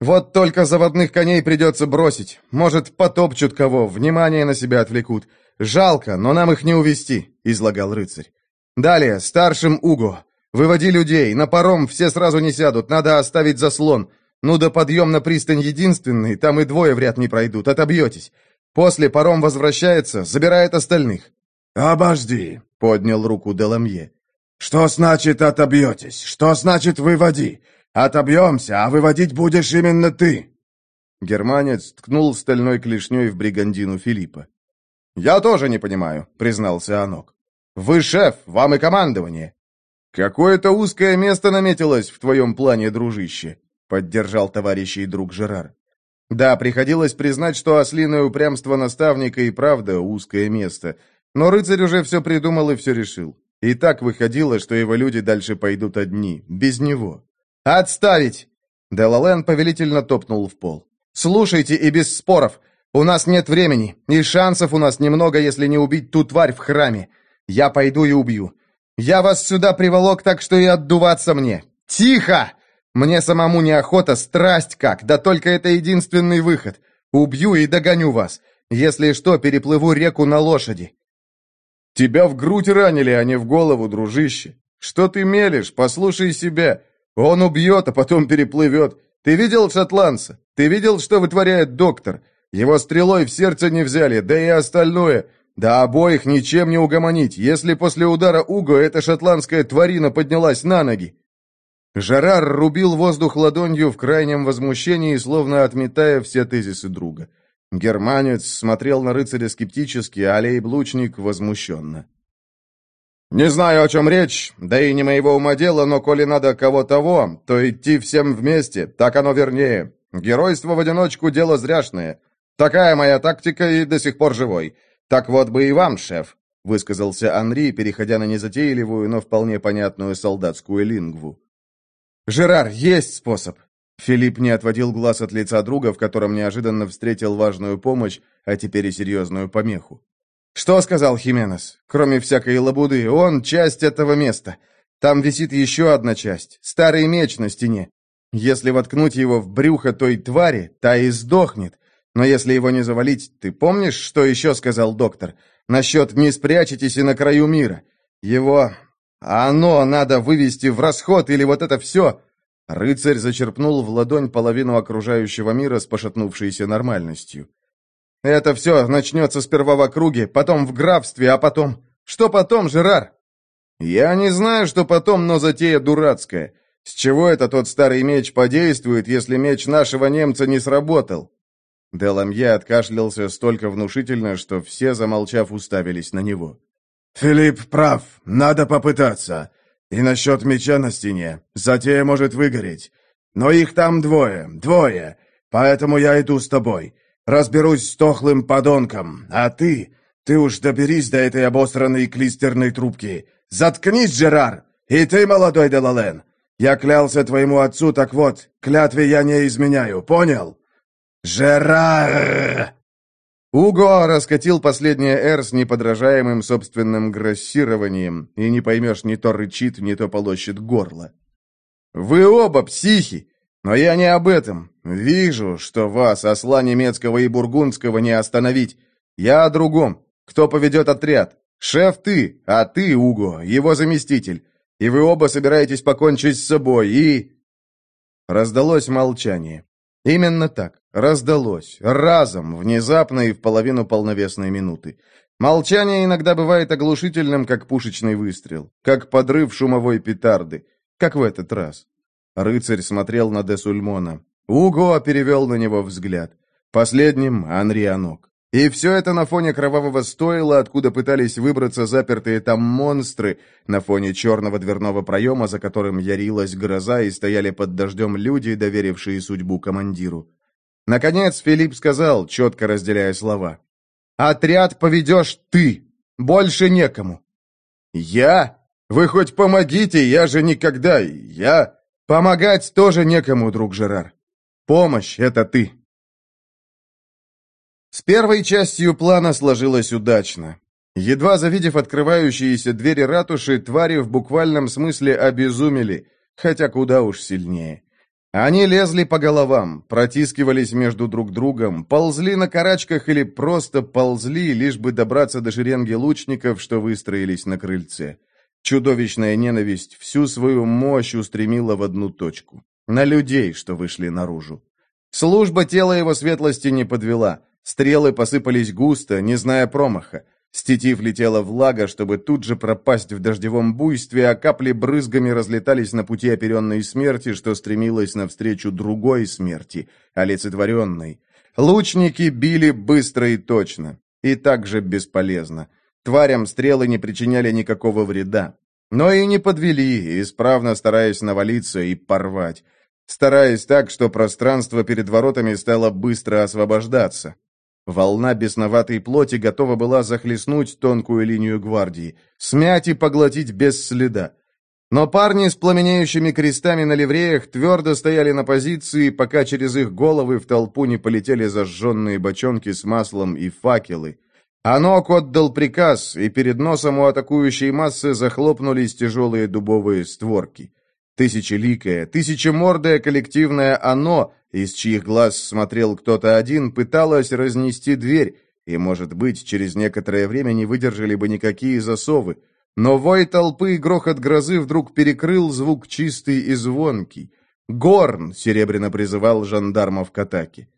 Вот только заводных коней придется бросить. Может, потопчут кого, внимание на себя отвлекут. Жалко, но нам их не увести, излагал рыцарь. Далее, старшим Уго. Выводи людей, на паром все сразу не сядут, надо оставить заслон. Ну да подъем на пристань единственный, там и двое вряд не пройдут, отобьетесь. После паром возвращается, забирает остальных». «Обожди», — поднял руку Деламье. «Что значит отобьетесь? Что значит выводи? Отобьемся, а выводить будешь именно ты». Германец ткнул стальной клешней в бригандину Филиппа. «Я тоже не понимаю», — признался Анок. «Вы шеф, вам и командование. «Какое-то узкое место наметилось в твоем плане, дружище», — поддержал товарищей друг Жерар. Да, приходилось признать, что ослиное упрямство наставника и правда узкое место. Но рыцарь уже все придумал и все решил. И так выходило, что его люди дальше пойдут одни, без него. «Отставить!» Делален повелительно топнул в пол. «Слушайте и без споров. У нас нет времени, и шансов у нас немного, если не убить ту тварь в храме. Я пойду и убью. Я вас сюда приволок, так что и отдуваться мне. Тихо! Мне самому неохота, страсть как, да только это единственный выход. Убью и догоню вас. Если что, переплыву реку на лошади. Тебя в грудь ранили, а не в голову, дружище. Что ты мелешь? Послушай себя. Он убьет, а потом переплывет. Ты видел шотландца? Ты видел, что вытворяет доктор? Его стрелой в сердце не взяли, да и остальное. Да обоих ничем не угомонить, если после удара Уго эта шотландская тварина поднялась на ноги. Жарар рубил воздух ладонью в крайнем возмущении, словно отметая все тезисы друга. Германец смотрел на рыцаря скептически, а лейб-лучник возмущенно. «Не знаю, о чем речь, да и не моего ума дело, но коли надо кого того, то идти всем вместе, так оно вернее. Геройство в одиночку — дело зряшное. Такая моя тактика и до сих пор живой. Так вот бы и вам, шеф», — высказался Анри, переходя на незатейливую, но вполне понятную солдатскую лингву. «Жерар, есть способ!» Филипп не отводил глаз от лица друга, в котором неожиданно встретил важную помощь, а теперь и серьезную помеху. «Что сказал Хименес? Кроме всякой лабуды, он часть этого места. Там висит еще одна часть, старый меч на стене. Если воткнуть его в брюхо той твари, та и сдохнет. Но если его не завалить, ты помнишь, что еще сказал доктор? Насчет «не спрячетесь и на краю мира». Его... оно надо вывести в расход или вот это все... Рыцарь зачерпнул в ладонь половину окружающего мира с пошатнувшейся нормальностью. «Это все начнется сперва в округе, потом в графстве, а потом... Что потом, Жерар?» «Я не знаю, что потом, но затея дурацкая. С чего это тот старый меч подействует, если меч нашего немца не сработал?» Деламье откашлялся столько внушительно, что все, замолчав, уставились на него. «Филипп прав, надо попытаться. И насчет меча на стене. Затея может выгореть. Но их там двое, двое. Поэтому я иду с тобой. Разберусь с тохлым подонком. А ты, ты уж доберись до этой обосранной клистерной трубки. Заткнись, Джерар! И ты, молодой Делален. Я клялся твоему отцу, так вот, клятве я не изменяю, понял?» «Жерар!» Уго раскатил последнее «Р» с неподражаемым собственным грассированием, и не поймешь, не то рычит, не то полощет горло. «Вы оба психи! Но я не об этом. Вижу, что вас, осла немецкого и бургундского, не остановить. Я о другом. Кто поведет отряд? Шеф ты, а ты, Уго, его заместитель. И вы оба собираетесь покончить с собой, и...» Раздалось молчание. Именно так. Раздалось. Разом, внезапно и в половину полновесной минуты. Молчание иногда бывает оглушительным, как пушечный выстрел, как подрыв шумовой петарды, как в этот раз. Рыцарь смотрел на де Сульмона. Уго перевел на него взгляд. Последним — Анри Анок. И все это на фоне кровавого стойла, откуда пытались выбраться запертые там монстры, на фоне черного дверного проема, за которым ярилась гроза и стояли под дождем люди, доверившие судьбу командиру. Наконец Филипп сказал, четко разделяя слова. «Отряд поведешь ты! Больше некому!» «Я? Вы хоть помогите, я же никогда... Я...» «Помогать тоже некому, друг Жерар. Помощь — это ты!» С первой частью плана сложилось удачно. Едва завидев открывающиеся двери ратуши, твари в буквальном смысле обезумели, хотя куда уж сильнее. Они лезли по головам, протискивались между друг другом, ползли на карачках или просто ползли, лишь бы добраться до шеренги лучников, что выстроились на крыльце. Чудовищная ненависть всю свою мощь устремила в одну точку. На людей, что вышли наружу. Служба тела его светлости не подвела — Стрелы посыпались густо, не зная промаха. С тетив летела влага, чтобы тут же пропасть в дождевом буйстве, а капли брызгами разлетались на пути оперенной смерти, что стремилась навстречу другой смерти, олицетворенной. Лучники били быстро и точно, и также бесполезно. Тварям стрелы не причиняли никакого вреда. Но и не подвели, исправно стараясь навалиться и порвать. Стараясь так, что пространство перед воротами стало быстро освобождаться. Волна бесноватой плоти готова была захлестнуть тонкую линию гвардии, смять и поглотить без следа. Но парни с пламенеющими крестами на ливреях твердо стояли на позиции, пока через их головы в толпу не полетели зажженные бочонки с маслом и факелы. Анок отдал приказ, и перед носом у атакующей массы захлопнулись тяжелые дубовые створки. Тысячеликое, тысячемордое коллективное «оно», из чьих глаз смотрел кто-то один, пыталось разнести дверь, и, может быть, через некоторое время не выдержали бы никакие засовы. Но вой толпы и грохот грозы вдруг перекрыл звук чистый и звонкий. «Горн!» — серебряно призывал жандармов к атаке.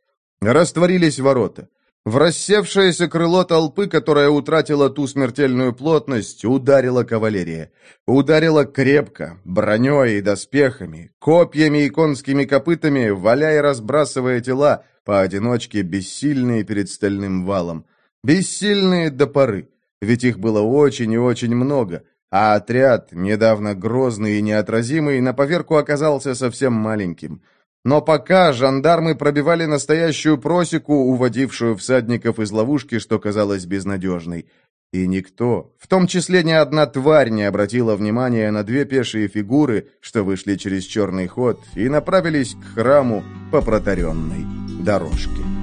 Растворились ворота. В рассевшееся крыло толпы, которая утратила ту смертельную плотность, ударила кавалерия. Ударила крепко, броней и доспехами, копьями и конскими копытами, валяя и разбрасывая тела, поодиночке бессильные перед стальным валом. Бессильные до поры, ведь их было очень и очень много, а отряд, недавно грозный и неотразимый, на поверку оказался совсем маленьким — но пока жандармы пробивали настоящую просеку, уводившую всадников из ловушки, что казалось безнадежной. И никто, в том числе ни одна тварь, не обратила внимания на две пешие фигуры, что вышли через черный ход и направились к храму по протаренной дорожке.